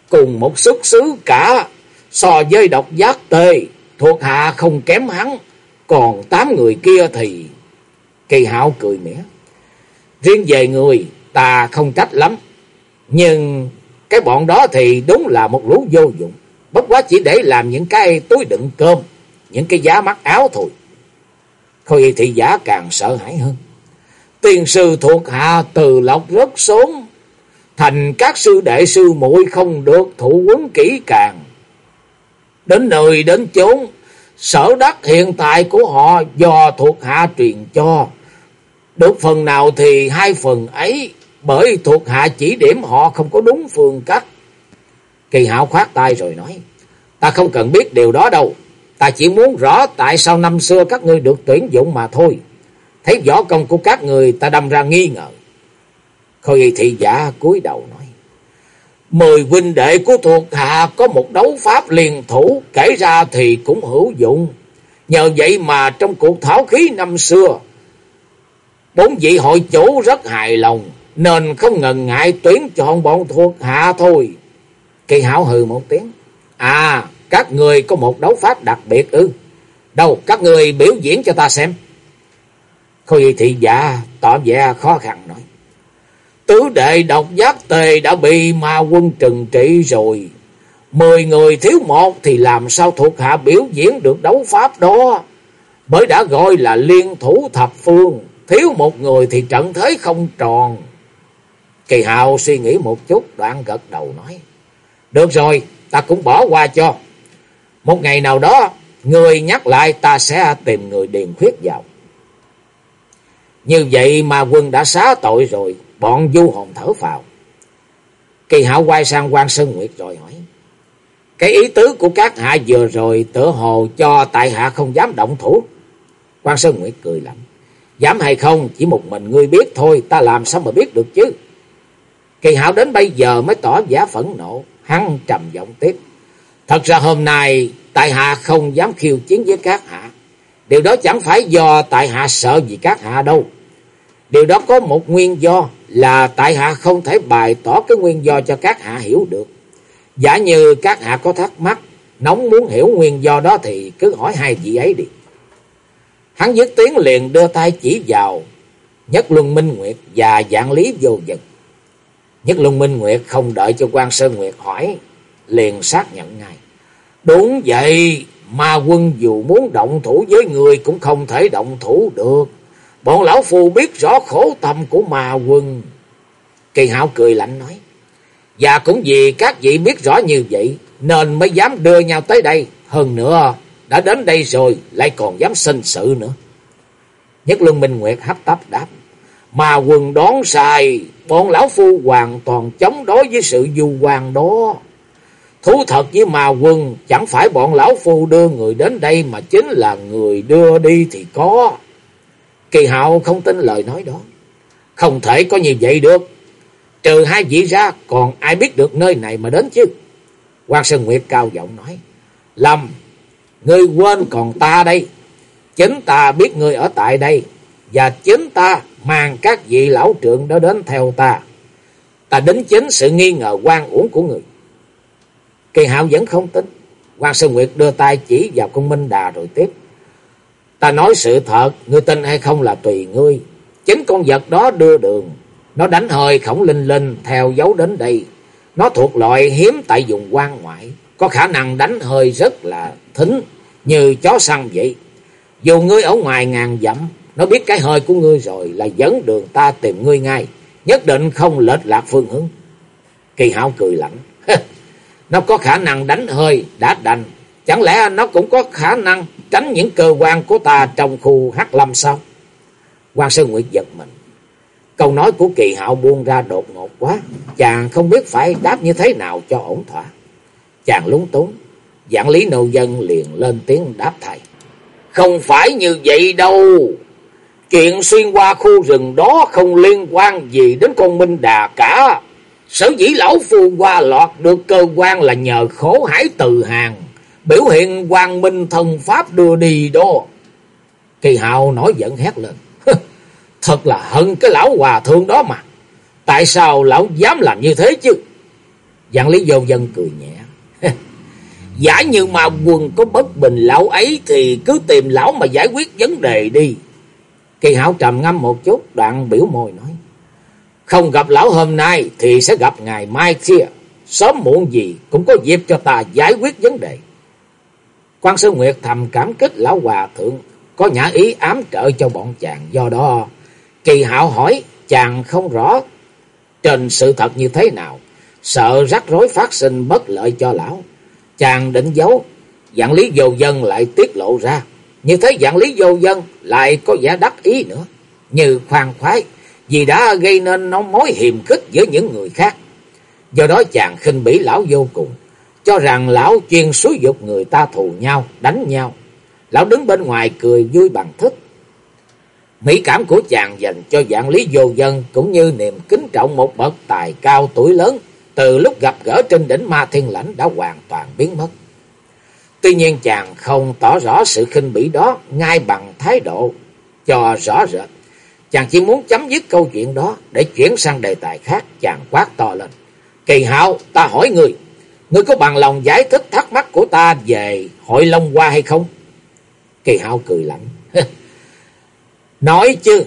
[SPEAKER 1] cùng một xuất xứ cả. So với độc giác tê, thuộc hạ không kém hắn. Còn tám người kia thì... Kỳ hạo cười mỉa. Riêng về người, ta không trách lắm. Nhưng cái bọn đó thì đúng là một lũ vô dụng. Bất quá chỉ để làm những cái túi đựng cơm, những cái giá mắc áo thôi. Khôi thị giả càng sợ hãi hơn. Tiền sư thuộc hạ từ lộc rất sớm, thành các sư đệ sư muội không được thủ quấn kỹ càng. Đến nơi đến chốn, sở đắc hiện tại của họ do thuộc hạ truyền cho. Được phần nào thì hai phần ấy, bởi thuộc hạ chỉ điểm họ không có đúng phương cách. Kỳ hạo khoát tay rồi nói, ta không cần biết điều đó đâu. Ta chỉ muốn rõ tại sao năm xưa các ngươi được tuyển dụng mà thôi. Thấy võ công của các người ta đâm ra nghi ngờ. Khôi thị giả cúi đầu nói. Mười huynh đệ của thuộc hạ có một đấu pháp liền thủ, kể ra thì cũng hữu dụng. Nhờ vậy mà trong cuộc thảo khí năm xưa, bốn vị hội chủ rất hài lòng, nên không ngần ngại tuyển chọn bọn thuộc hạ thôi. Kỳ hảo hừ một tiếng. À, các người có một đấu pháp đặc biệt ư? Đâu, các người biểu diễn cho ta xem. Khôi thị dạ tỏ vẻ khó khăn nói. Tứ đệ độc giác tề đã bị ma quân trừng trị rồi. Mười người thiếu một thì làm sao thuộc hạ biểu diễn được đấu pháp đó. Bởi đã gọi là liên thủ thập phương. Thiếu một người thì trận thế không tròn. Kỳ hào suy nghĩ một chút đoạn gật đầu nói. Được rồi, ta cũng bỏ qua cho. Một ngày nào đó, người nhắc lại ta sẽ tìm người điền khuyết vào. Như vậy mà quân đã xá tội rồi, bọn du hồn thở phào. Kỳ hạo quay sang quan Sơn Nguyệt rồi hỏi. Cái ý tứ của các hạ vừa rồi tựa hồ cho tại hạ không dám động thủ. Quan Sơn Nguyệt cười lạnh. Dám hay không chỉ một mình ngươi biết thôi, ta làm sao mà biết được chứ. Kỳ hạo đến bây giờ mới tỏ giá phẫn nộ, hắn trầm giọng tiếp. Thật ra hôm nay tại hạ không dám khiêu chiến với các hạ. Điều đó chẳng phải do tại hạ sợ gì các hạ đâu. Điều đó có một nguyên do là tại hạ không thể bày tỏ cái nguyên do cho các hạ hiểu được. Giả như các hạ có thắc mắc, nóng muốn hiểu nguyên do đó thì cứ hỏi hai vị ấy đi. Hắn dứt tiếng liền đưa tay chỉ vào Nhất Luân Minh Nguyệt và dạng lý vô vật. Nhất Luân Minh Nguyệt không đợi cho quan Sơn Nguyệt hỏi, liền xác nhận ngay. Đúng vậy, ma quân dù muốn động thủ với người cũng không thể động thủ được. Bọn lão phu biết rõ khổ tâm của ma quân. Kỳ hạo cười lạnh nói. Và cũng vì các vị biết rõ như vậy, nên mới dám đưa nhau tới đây. Hơn nữa, đã đến đây rồi, lại còn dám sinh sự nữa. Nhất Luân Minh Nguyệt hấp tấp đáp. Mà quần đón sai, bọn lão phu hoàn toàn chống đối với sự du hoàng đó. Thú thật với ma quân, chẳng phải bọn lão phu đưa người đến đây mà chính là người đưa đi thì có. Kỳ hạo không tin lời nói đó. Không thể có như vậy được. Trừ hai vị ra, còn ai biết được nơi này mà đến chứ? quan Sơn Nguyệt cao giọng nói. Lâm, ngươi quên còn ta đây. Chính ta biết ngươi ở tại đây. Và chính ta mang các vị lão trượng đó đến theo ta. Ta đính chính sự nghi ngờ quan uổng của người. Kỳ hạo vẫn không tin. quan Sơn Nguyệt đưa tay chỉ vào con Minh Đà rồi tiếp. Ta nói sự thật, ngươi tin hay không là tùy ngươi. Chính con vật đó đưa đường. Nó đánh hơi khổng linh linh theo dấu đến đây. Nó thuộc loại hiếm tại vùng quan ngoại. Có khả năng đánh hơi rất là thính như chó săn vậy. Dù ngươi ở ngoài ngàn dặm, nó biết cái hơi của ngươi rồi là dẫn đường ta tìm ngươi ngay. Nhất định không lệch lạc phương hướng. Kỳ hảo cười lạnh. nó có khả năng đánh hơi, đã đành. Chẳng lẽ nó cũng có khả năng tránh những cơ quan của ta trong khu hắc lâm sao? quan Sơn Nguyệt giật mình. Câu nói của kỳ hạo buông ra đột ngột quá. Chàng không biết phải đáp như thế nào cho ổn thỏa. Chàng lúng túng. Giảng lý nâu dân liền lên tiếng đáp thầy. Không phải như vậy đâu. Chuyện xuyên qua khu rừng đó không liên quan gì đến con Minh Đà cả. Sở dĩ lão phu qua lọt được cơ quan là nhờ khổ hải từ hàng. Biểu hiện quang minh thần pháp đưa đi đó. Kỳ hào nổi giận hét lên. Thật là hận cái lão hòa thượng đó mà. Tại sao lão dám làm như thế chứ? Giảng lý vô dân cười nhẹ. Giả như mà quần có bất bình lão ấy thì cứ tìm lão mà giải quyết vấn đề đi. Kỳ hảo trầm ngâm một chút, đoạn biểu môi nói. Không gặp lão hôm nay thì sẽ gặp ngày mai kia. Sớm muộn gì cũng có dịp cho ta giải quyết vấn đề. Quan Sư Nguyệt thầm cảm kích lão hòa thượng, có nhã ý ám trợ cho bọn chàng. Do đó, kỳ hạo hỏi chàng không rõ trên sự thật như thế nào, sợ rắc rối phát sinh bất lợi cho lão. Chàng định giấu, dạng lý vô dân lại tiết lộ ra. Như thế dạng lý vô dân lại có vẻ đắc ý nữa. Như khoan khoái, vì đã gây nên nóng mối hiềm khích với những người khác. Do đó chàng khinh bỉ lão vô cùng, cho rằng lão chuyên xúi dục người ta thù nhau, đánh nhau. Lão đứng bên ngoài cười vui bằng thích. Mỹ cảm của chàng dành cho dạng lý vô dân cũng như niềm kính trọng một bậc tài cao tuổi lớn từ lúc gặp gỡ trên đỉnh ma thiên lãnh đã hoàn toàn biến mất. Tuy nhiên chàng không tỏ rõ sự khinh bỉ đó ngay bằng thái độ cho rõ rệt. Chàng chỉ muốn chấm dứt câu chuyện đó để chuyển sang đề tài khác chàng quát to lên. Kỳ hạo ta hỏi người, người có bằng lòng giải thích thắc mắc của ta về hội Long Hoa hay không? Kỳ hạo cười lạnh. nói chứ,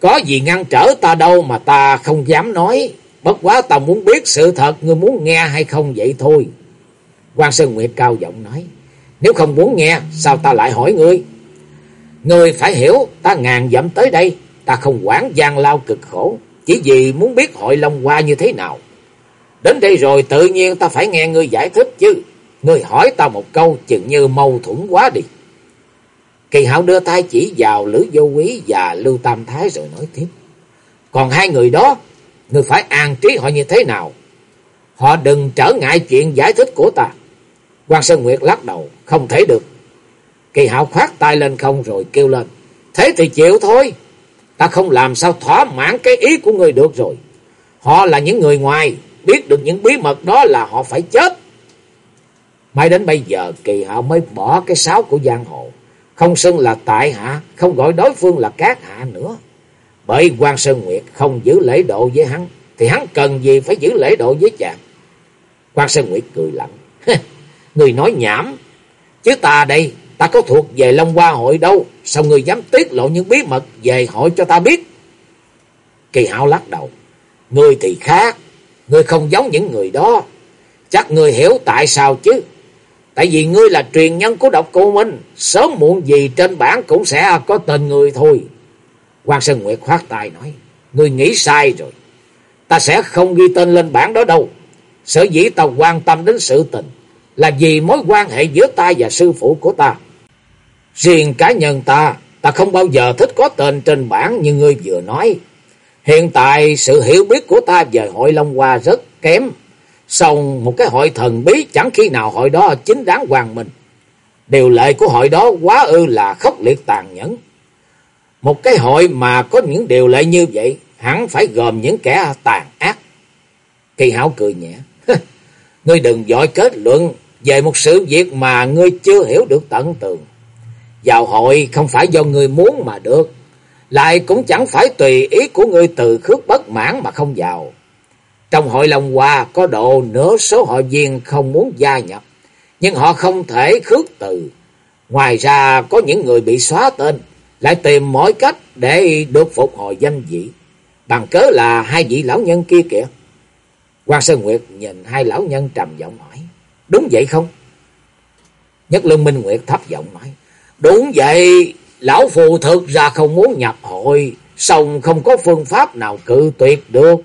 [SPEAKER 1] có gì ngăn trở ta đâu mà ta không dám nói. Bất quá ta muốn biết sự thật, ngươi muốn nghe hay không vậy thôi. quan Sơn Nguyệt cao giọng nói. Nếu không muốn nghe, sao ta lại hỏi ngươi? Ngươi phải hiểu, ta ngàn dặm tới đây, ta không quản gian lao cực khổ, chỉ vì muốn biết hội Long Hoa như thế nào. Đến đây rồi tự nhiên ta phải nghe ngươi giải thích chứ. Ngươi hỏi ta một câu chừng như mâu thuẫn quá đi. Kỳ hạo đưa tay chỉ vào Lữ Vô Quý và Lưu Tam Thái rồi nói tiếp. Còn hai người đó, ngươi phải an trí họ như thế nào? Họ đừng trở ngại chuyện giải thích của ta. quan Sơn Nguyệt lắc đầu, không thể được. Kỳ hạo khoát tay lên không rồi kêu lên. Thế thì chịu thôi. Ta không làm sao thỏa mãn cái ý của người được rồi. Họ là những người ngoài, biết được những bí mật đó là họ phải chết. Mãi đến bây giờ kỳ hạo mới bỏ cái sáo của giang hồ. Không xưng là tại hạ, không gọi đối phương là cát hạ nữa. Bởi quan Sơn Nguyệt không giữ lễ độ với hắn, thì hắn cần gì phải giữ lễ độ với chàng. quan Sơn Nguyệt cười lạnh. Người nói nhảm, chứ ta đây, Ta có thuộc về Long Hoa hội đâu, sao người dám tiết lộ những bí mật về hội cho ta biết? Kỳ hạo lắc đầu. Ngươi thì khác, ngươi không giống những người đó. Chắc ngươi hiểu tại sao chứ. Tại vì ngươi là truyền nhân của độc cô Minh, sớm muộn gì trên bản cũng sẽ có tên người thôi. Quan Sơn Nguyệt khoát tay nói, ngươi nghĩ sai rồi. Ta sẽ không ghi tên lên bản đó đâu. Sở dĩ ta quan tâm đến sự tình là vì mối quan hệ giữa ta và sư phụ của ta. Riêng cá nhân ta, ta không bao giờ thích có tên trên bảng như ngươi vừa nói. Hiện tại sự hiểu biết của ta về hội Long Hoa rất kém. Xong một cái hội thần bí chẳng khi nào hội đó chính đáng hoàng mình. Điều lệ của hội đó quá ư là khốc liệt tàn nhẫn. Một cái hội mà có những điều lệ như vậy hẳn phải gồm những kẻ tàn ác. Kỳ hảo cười nhẹ. ngươi đừng giỏi kết luận về một sự việc mà ngươi chưa hiểu được tận tường. Vào hội không phải do ngươi muốn mà được, lại cũng chẳng phải tùy ý của ngươi từ khước bất mãn mà không vào. Trong hội Long Hoa có độ nửa số hội viên không muốn gia nhập, nhưng họ không thể khước từ. Ngoài ra có những người bị xóa tên, lại tìm mọi cách để được phục hồi danh vị. Bằng cớ là hai vị lão nhân kia kìa. Quan Sơn Nguyệt nhìn hai lão nhân trầm giọng hỏi. Đúng vậy không? Nhất Lương Minh Nguyệt thấp giọng nói. Đúng vậy, lão phù thực ra không muốn nhập hội, song không có phương pháp nào cự tuyệt được.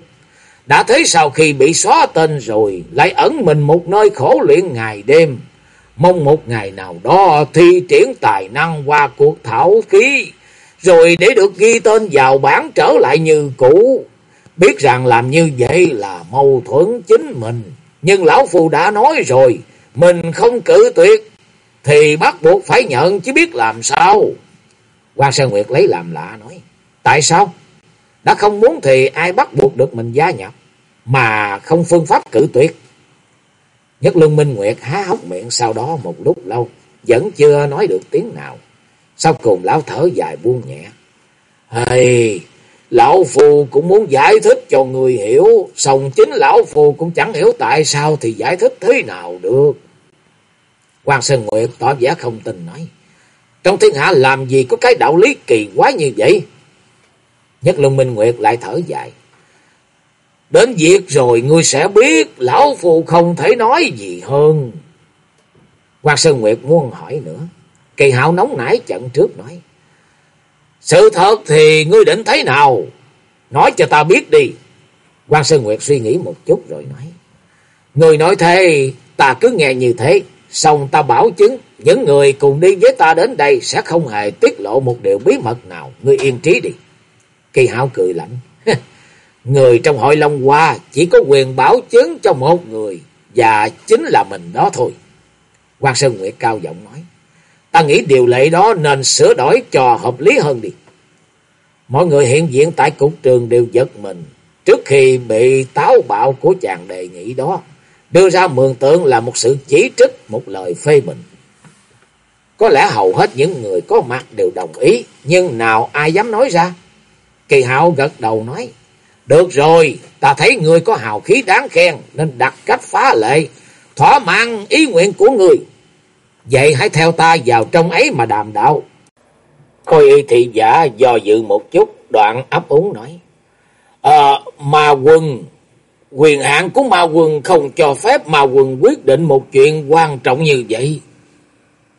[SPEAKER 1] Đã thấy sau khi bị xóa tên rồi, lại ẩn mình một nơi khổ luyện ngày đêm. Mong một ngày nào đó thi triển tài năng qua cuộc thảo khí, rồi để được ghi tên vào bản trở lại như cũ. Biết rằng làm như vậy là mâu thuẫn chính mình. Nhưng lão phù đã nói rồi, mình không cử tuyệt, thì bắt buộc phải nhận chứ biết làm sao. Quan Sơn Nguyệt lấy làm lạ nói, tại sao? Đã không muốn thì ai bắt buộc được mình gia nhập, mà không phương pháp cử tuyệt. Nhất Lương Minh Nguyệt há hốc miệng sau đó một lúc lâu, vẫn chưa nói được tiếng nào. Sau cùng lão thở dài buông nhẹ. Hây, Lão Phù cũng muốn giải thích cho người hiểu, sòng chính Lão Phù cũng chẳng hiểu tại sao thì giải thích thế nào được. Quan Sơn Nguyệt tỏ vẻ không tin nói, trong thiên hạ làm gì có cái đạo lý kỳ quá như vậy? Nhất Luân Minh Nguyệt lại thở dài. Đến việc rồi ngươi sẽ biết, Lão Phù không thể nói gì hơn. Quan Sơn Nguyệt muốn hỏi nữa. Kỳ hạo nóng nảy trận trước nói. Sự thật thì ngươi định thấy nào? Nói cho ta biết đi. quan Sơn Nguyệt suy nghĩ một chút rồi nói. Người nói thế, ta cứ nghe như thế. Xong ta bảo chứng, những người cùng đi với ta đến đây sẽ không hề tiết lộ một điều bí mật nào. Ngươi yên trí đi. Kỳ hảo cười lạnh. người trong hội Long Hoa chỉ có quyền bảo chứng cho một người. Và chính là mình đó thôi. quan Sơn Nguyệt cao giọng nói. Ta nghĩ điều lệ đó nên sửa đổi cho hợp lý hơn đi. Mọi người hiện diện tại cục trường đều giật mình. Trước khi bị táo bạo của chàng đề nghị đó, đưa ra mường tượng là một sự chỉ trích, một lời phê bình. Có lẽ hầu hết những người có mặt đều đồng ý, nhưng nào ai dám nói ra. Kỳ hạo gật đầu nói, được rồi, ta thấy người có hào khí đáng khen, nên đặt cách phá lệ, thỏa mãn ý nguyện của người. Vậy hãy theo ta vào trong ấy mà đàm đạo. Khôi y thị giả do dự một chút, đoạn ấp úng nói. À, ma quân, quyền hạn của ma quân không cho phép ma quân quyết định một chuyện quan trọng như vậy.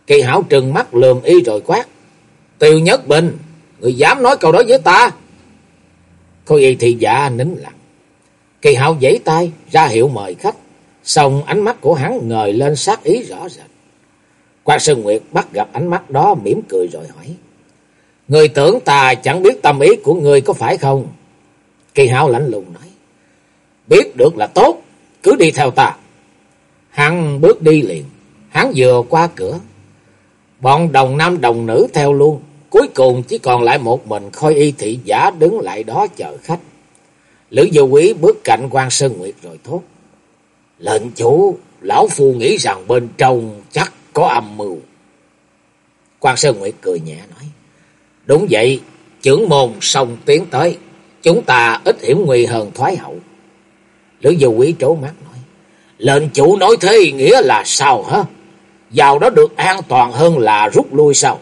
[SPEAKER 1] Kỳ hảo trừng mắt lườm y rồi quát. Tiêu nhất bình, người dám nói câu đó với ta. Khôi y thì dạ nín lặng. Kỳ hảo giãy tay, ra hiệu mời khách. Xong ánh mắt của hắn ngời lên sát ý rõ rệt. Quan Sơn Nguyệt bắt gặp ánh mắt đó mỉm cười rồi hỏi. Người tưởng ta chẳng biết tâm ý của người có phải không? Kỳ hảo lạnh lùng nói. Biết được là tốt, cứ đi theo ta. Hắn bước đi liền, hắn vừa qua cửa. Bọn đồng nam đồng nữ theo luôn. Cuối cùng chỉ còn lại một mình khôi y thị giả đứng lại đó chờ khách. Lữ vô quý bước cạnh quan Sơn Nguyệt rồi thốt. Lệnh chủ, lão phu nghĩ rằng bên trong chắc có âm mưu. Quan Sơn Nguyệt cười nhẹ nói. Đúng vậy, trưởng môn xong tiến tới. Chúng ta ít hiểm nguy hơn thoái hậu. Lữ vô quý trố mắt nói. Lệnh chủ nói thế nghĩa là sao hả? vào đó được an toàn hơn là rút lui sao?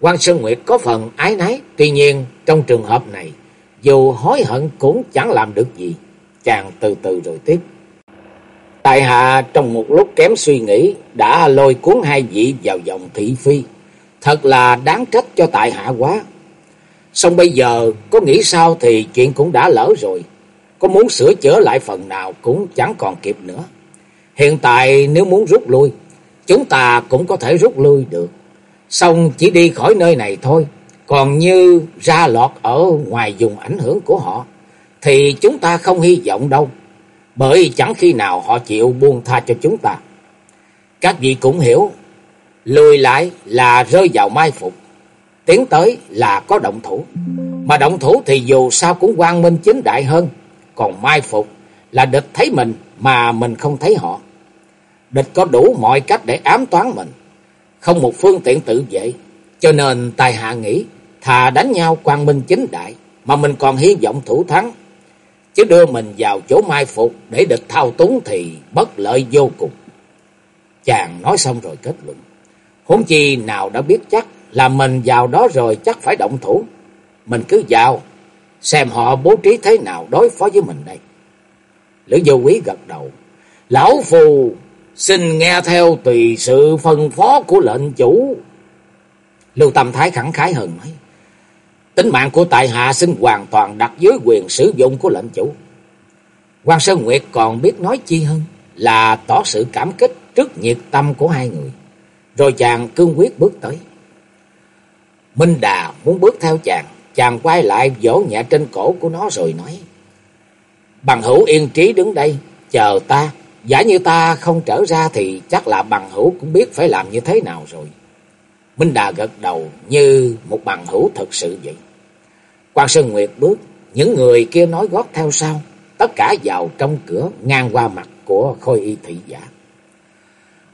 [SPEAKER 1] quan Sơn Nguyệt có phần ái nái, tuy nhiên trong trường hợp này, dù hối hận cũng chẳng làm được gì. Chàng từ từ rồi tiếp. Tại hạ trong một lúc kém suy nghĩ đã lôi cuốn hai vị vào dòng thị phi. Thật là đáng trách cho tại hạ quá. Xong bây giờ có nghĩ sao thì chuyện cũng đã lỡ rồi. Có muốn sửa chữa lại phần nào cũng chẳng còn kịp nữa. Hiện tại nếu muốn rút lui, chúng ta cũng có thể rút lui được. Xong chỉ đi khỏi nơi này thôi. Còn như ra lọt ở ngoài vùng ảnh hưởng của họ, thì chúng ta không hy vọng đâu. Bởi chẳng khi nào họ chịu buông tha cho chúng ta. Các vị cũng hiểu, lùi lại là rơi vào mai phục, tiến tới là có động thủ. Mà động thủ thì dù sao cũng quang minh chính đại hơn, còn mai phục là địch thấy mình mà mình không thấy họ. Địch có đủ mọi cách để ám toán mình, không một phương tiện tự vệ, cho nên tài hạ nghĩ thà đánh nhau quang minh chính đại mà mình còn hy vọng thủ thắng chứ đưa mình vào chỗ mai phục để địch thao túng thì bất lợi vô cùng. Chàng nói xong rồi kết luận. Huống chi nào đã biết chắc là mình vào đó rồi chắc phải động thủ. Mình cứ vào, xem họ bố trí thế nào đối phó với mình đây. Lữ vô quý gật đầu. Lão phù, xin nghe theo tùy sự phân phó của lệnh chủ. Lưu Tâm Thái khẳng khái hơn nói. Tính mạng của tại hạ xin hoàn toàn đặt dưới quyền sử dụng của lệnh chủ. quan Sơn Nguyệt còn biết nói chi hơn là tỏ sự cảm kích trước nhiệt tâm của hai người. Rồi chàng cương quyết bước tới. Minh Đà muốn bước theo chàng. Chàng quay lại vỗ nhẹ trên cổ của nó rồi nói. Bằng hữu yên trí đứng đây, chờ ta. Giả như ta không trở ra thì chắc là bằng hữu cũng biết phải làm như thế nào rồi. Minh Đà gật đầu như một bằng hữu thật sự vậy. Quan Sơn Nguyệt bước, những người kia nói gót theo sau, tất cả vào trong cửa ngang qua mặt của Khôi Y Thị Giả.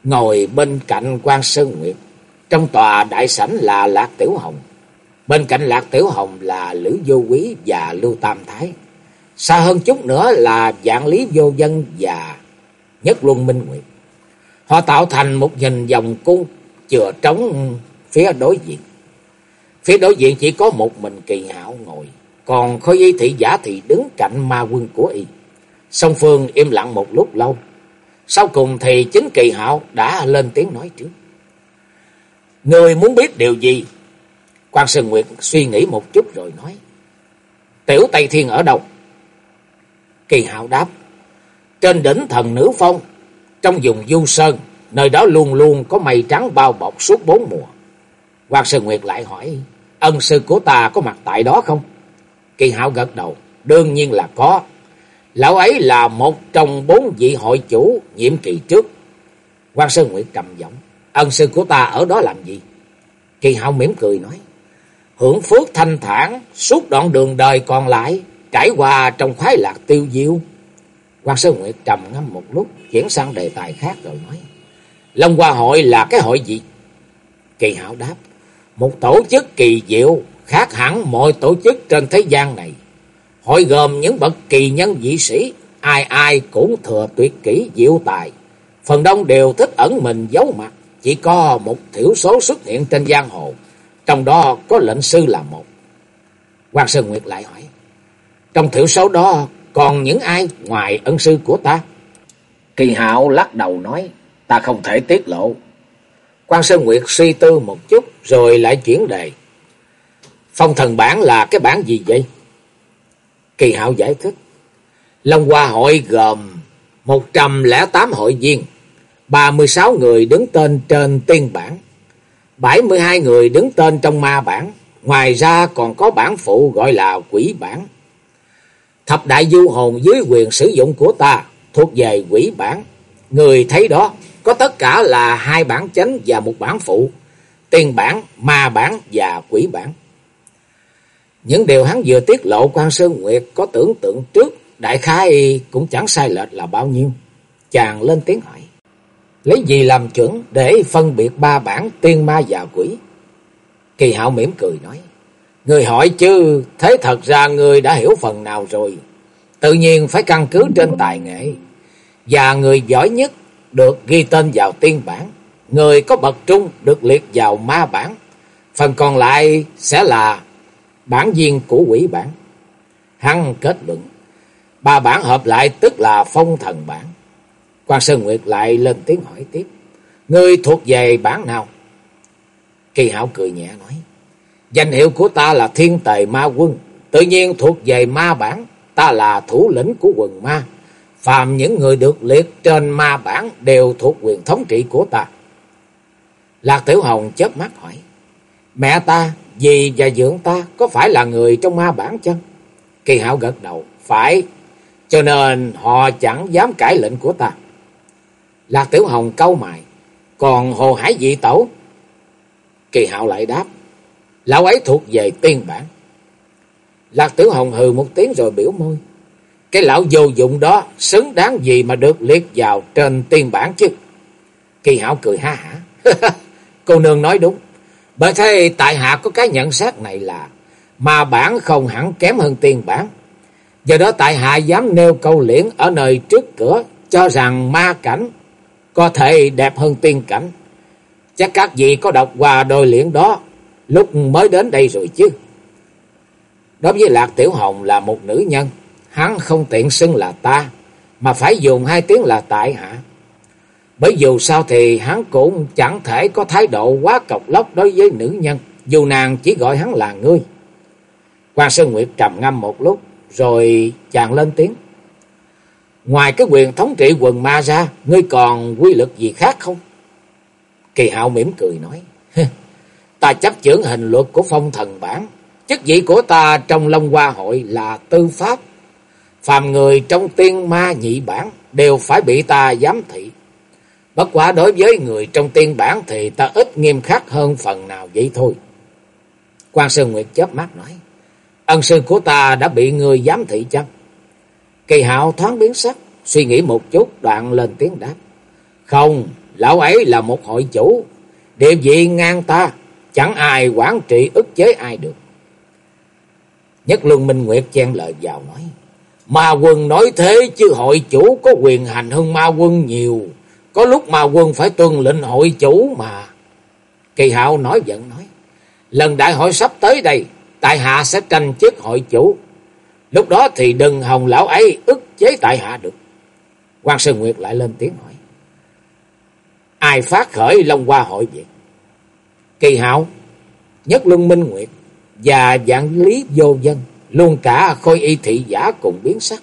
[SPEAKER 1] Ngồi bên cạnh Quan Sơn Nguyệt, trong tòa đại sảnh là Lạc Tiểu Hồng. Bên cạnh Lạc Tiểu Hồng là Lữ Vô Quý và Lưu Tam Thái. Xa hơn chút nữa là Dạng Lý Vô Dân và Nhất Luân Minh Nguyệt. Họ tạo thành một nhìn vòng cung chừa trống phía đối diện. Phía đối diện chỉ có một mình kỳ hạo ngồi, còn khôi y thị giả thì đứng cạnh ma quân của y. Song Phương im lặng một lúc lâu. Sau cùng thì chính kỳ hạo đã lên tiếng nói trước. Người muốn biết điều gì? Quan Sơn Nguyệt suy nghĩ một chút rồi nói. Tiểu Tây Thiên ở đâu? Kỳ hạo đáp. Trên đỉnh thần nữ phong, trong vùng du sơn, nơi đó luôn luôn có mây trắng bao bọc suốt bốn mùa. Quan Sơn Nguyệt lại hỏi, ân sư của ta có mặt tại đó không? Kỳ hạo gật đầu, đương nhiên là có. Lão ấy là một trong bốn vị hội chủ nhiệm kỳ trước. Quan Sơn Nguyệt trầm giọng, ân sư của ta ở đó làm gì? Kỳ hạo mỉm cười nói, hưởng phước thanh thản suốt đoạn đường đời còn lại, trải qua trong khoái lạc tiêu diêu. Quan Sơn Nguyệt trầm ngâm một lúc, chuyển sang đề tài khác rồi nói, Long Hoa Hội là cái hội gì? Kỳ hảo đáp, một tổ chức kỳ diệu, khác hẳn mọi tổ chức trên thế gian này. Hội gồm những bậc kỳ nhân dị sĩ, ai ai cũng thừa tuyệt kỹ diệu tài. Phần đông đều thích ẩn mình giấu mặt, chỉ có một thiểu số xuất hiện trên giang hồ, trong đó có lệnh sư là một. Hoàng Sơn Nguyệt lại hỏi, trong thiểu số đó còn những ai ngoài ân sư của ta? Kỳ hạo lắc đầu nói, ta không thể tiết lộ. Quan Sơn Nguyệt suy tư một chút rồi lại chuyển đề. Phong thần bản là cái bản gì vậy? Kỳ hạo giải thích. Long Hoa hội gồm 108 hội viên, 36 người đứng tên trên tiên bản, 72 người đứng tên trong ma bản, ngoài ra còn có bản phụ gọi là quỷ bản. Thập đại du hồn dưới quyền sử dụng của ta thuộc về quỷ bản. Người thấy đó có tất cả là hai bản chánh và một bản phụ, tiền bản, ma bản và quỷ bản. Những điều hắn vừa tiết lộ quan Sơn Nguyệt có tưởng tượng trước, đại khái cũng chẳng sai lệch là bao nhiêu. Chàng lên tiếng hỏi, lấy gì làm chuẩn để phân biệt ba bản tiên ma và quỷ? Kỳ hạo mỉm cười nói, Người hỏi chứ, thế thật ra người đã hiểu phần nào rồi. Tự nhiên phải căn cứ trên tài nghệ. Và người giỏi nhất được ghi tên vào tiên bản, người có bậc trung được liệt vào ma bản, phần còn lại sẽ là bản viên của quỷ bản. hăng kết luận, ba bản hợp lại tức là phong thần bản. Quan Sơn Nguyệt lại lên tiếng hỏi tiếp, ngươi thuộc về bản nào? Kỳ Hạo cười nhẹ nói, danh hiệu của ta là Thiên Tề Ma Quân, tự nhiên thuộc về ma bản, ta là thủ lĩnh của quần ma. Phàm những người được liệt trên ma bản đều thuộc quyền thống trị của ta. Lạc Tiểu Hồng chớp mắt hỏi. Mẹ ta, dì và dưỡng ta có phải là người trong ma bản chăng? Kỳ hảo gật đầu. Phải. Cho nên họ chẳng dám cãi lệnh của ta. Lạc Tiểu Hồng câu mày. Còn Hồ Hải dị tẩu? Kỳ hạo lại đáp. Lão ấy thuộc về tiên bản. Lạc Tiểu Hồng hừ một tiếng rồi biểu môi. Cái lão vô dụng đó xứng đáng gì mà được liệt vào trên tiên bản chứ? Kỳ hạo cười ha hả. Cô nương nói đúng. Bởi thế tại hạ có cái nhận xét này là ma bản không hẳn kém hơn tiên bản. Do đó tại hạ dám nêu câu liễn ở nơi trước cửa cho rằng ma cảnh có thể đẹp hơn tiên cảnh. Chắc các vị có đọc qua đôi liễn đó lúc mới đến đây rồi chứ. Đối với Lạc Tiểu Hồng là một nữ nhân, hắn không tiện xưng là ta, mà phải dùng hai tiếng là tại hạ. Bởi dù sao thì hắn cũng chẳng thể có thái độ quá cọc lóc đối với nữ nhân, dù nàng chỉ gọi hắn là ngươi. Quan Sơn Nguyệt trầm ngâm một lúc, rồi chàng lên tiếng. Ngoài cái quyền thống trị quần ma ra, ngươi còn quy lực gì khác không? Kỳ hạo mỉm cười nói. Ta chấp chưởng hình luật của phong thần bản. Chức vị của ta trong Long Hoa hội là tư pháp. Phàm người trong tiên ma nhị bản đều phải bị ta giám thị. Bất quả đối với người trong tiên bản thì ta ít nghiêm khắc hơn phần nào vậy thôi. Quan Sơn Nguyệt chớp mắt nói. Ân sư của ta đã bị người giám thị chăng? Kỳ hạo thoáng biến sắc, suy nghĩ một chút đoạn lên tiếng đáp. Không, lão ấy là một hội chủ, địa vị ngang ta, chẳng ai quản trị ức chế ai được. Nhất Luân Minh Nguyệt chen lời vào nói. Ma quân nói thế chứ hội chủ có quyền hành hơn ma quân nhiều. Có lúc ma quân phải tuân lệnh hội chủ mà. Kỳ hạo nói giận nói. Lần đại hội sắp tới đây, tại hạ sẽ tranh chức hội chủ. Lúc đó thì đừng hồng lão ấy ức chế tại hạ được. quan Sơn Nguyệt lại lên tiếng hỏi. Ai phát khởi Long Hoa hội vậy? Kỳ hạo, Nhất Luân Minh Nguyệt và dạng lý vô dân, luôn cả khôi y thị giả cùng biến sắc.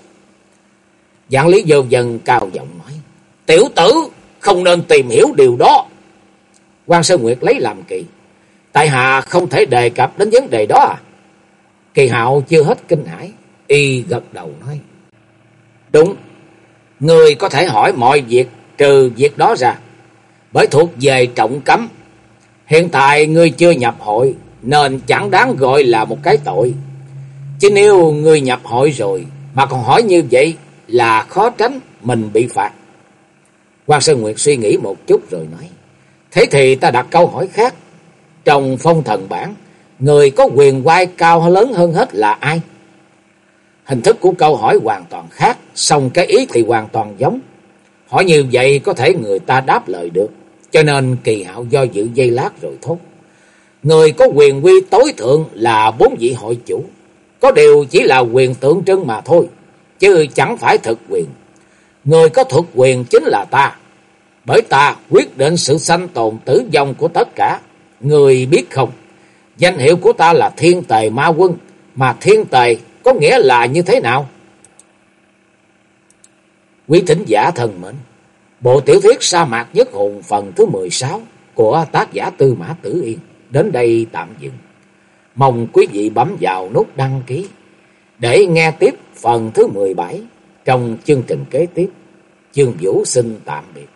[SPEAKER 1] Dạng lý vô dân cao giọng nói, tiểu tử không nên tìm hiểu điều đó. quan Sơn Nguyệt lấy làm kỳ, tại hạ không thể đề cập đến vấn đề đó à? Kỳ hạo chưa hết kinh hãi, y gật đầu nói, đúng, người có thể hỏi mọi việc trừ việc đó ra, bởi thuộc về trọng cấm. Hiện tại ngươi chưa nhập hội, nên chẳng đáng gọi là một cái tội. Chứ nếu ngươi nhập hội rồi mà còn hỏi như vậy là khó tránh mình bị phạt. Quan Sơn Nguyệt suy nghĩ một chút rồi nói. Thế thì ta đặt câu hỏi khác. Trong phong thần bản, người có quyền quay cao lớn hơn hết là ai? Hình thức của câu hỏi hoàn toàn khác, song cái ý thì hoàn toàn giống. Hỏi như vậy có thể người ta đáp lời được, cho nên kỳ hạo do dự dây lát rồi thốt. Người có quyền quy tối thượng là bốn vị hội chủ. Có điều chỉ là quyền tượng trưng mà thôi. Chứ chẳng phải thực quyền. Người có thực quyền chính là ta. Bởi ta quyết định sự sanh tồn tử vong của tất cả. Người biết không? Danh hiệu của ta là Thiên Tề Ma Quân. Mà Thiên Tề có nghĩa là như thế nào? Quý thính giả thân mến. Bộ tiểu thuyết sa mạc nhất hồn phần thứ 16 của tác giả Tư Mã Tử Yên đến đây tạm dừng. Mong quý vị bấm vào nút đăng ký để nghe tiếp phần thứ 17 trong chương trình kế tiếp. Chương Vũ xin tạm biệt.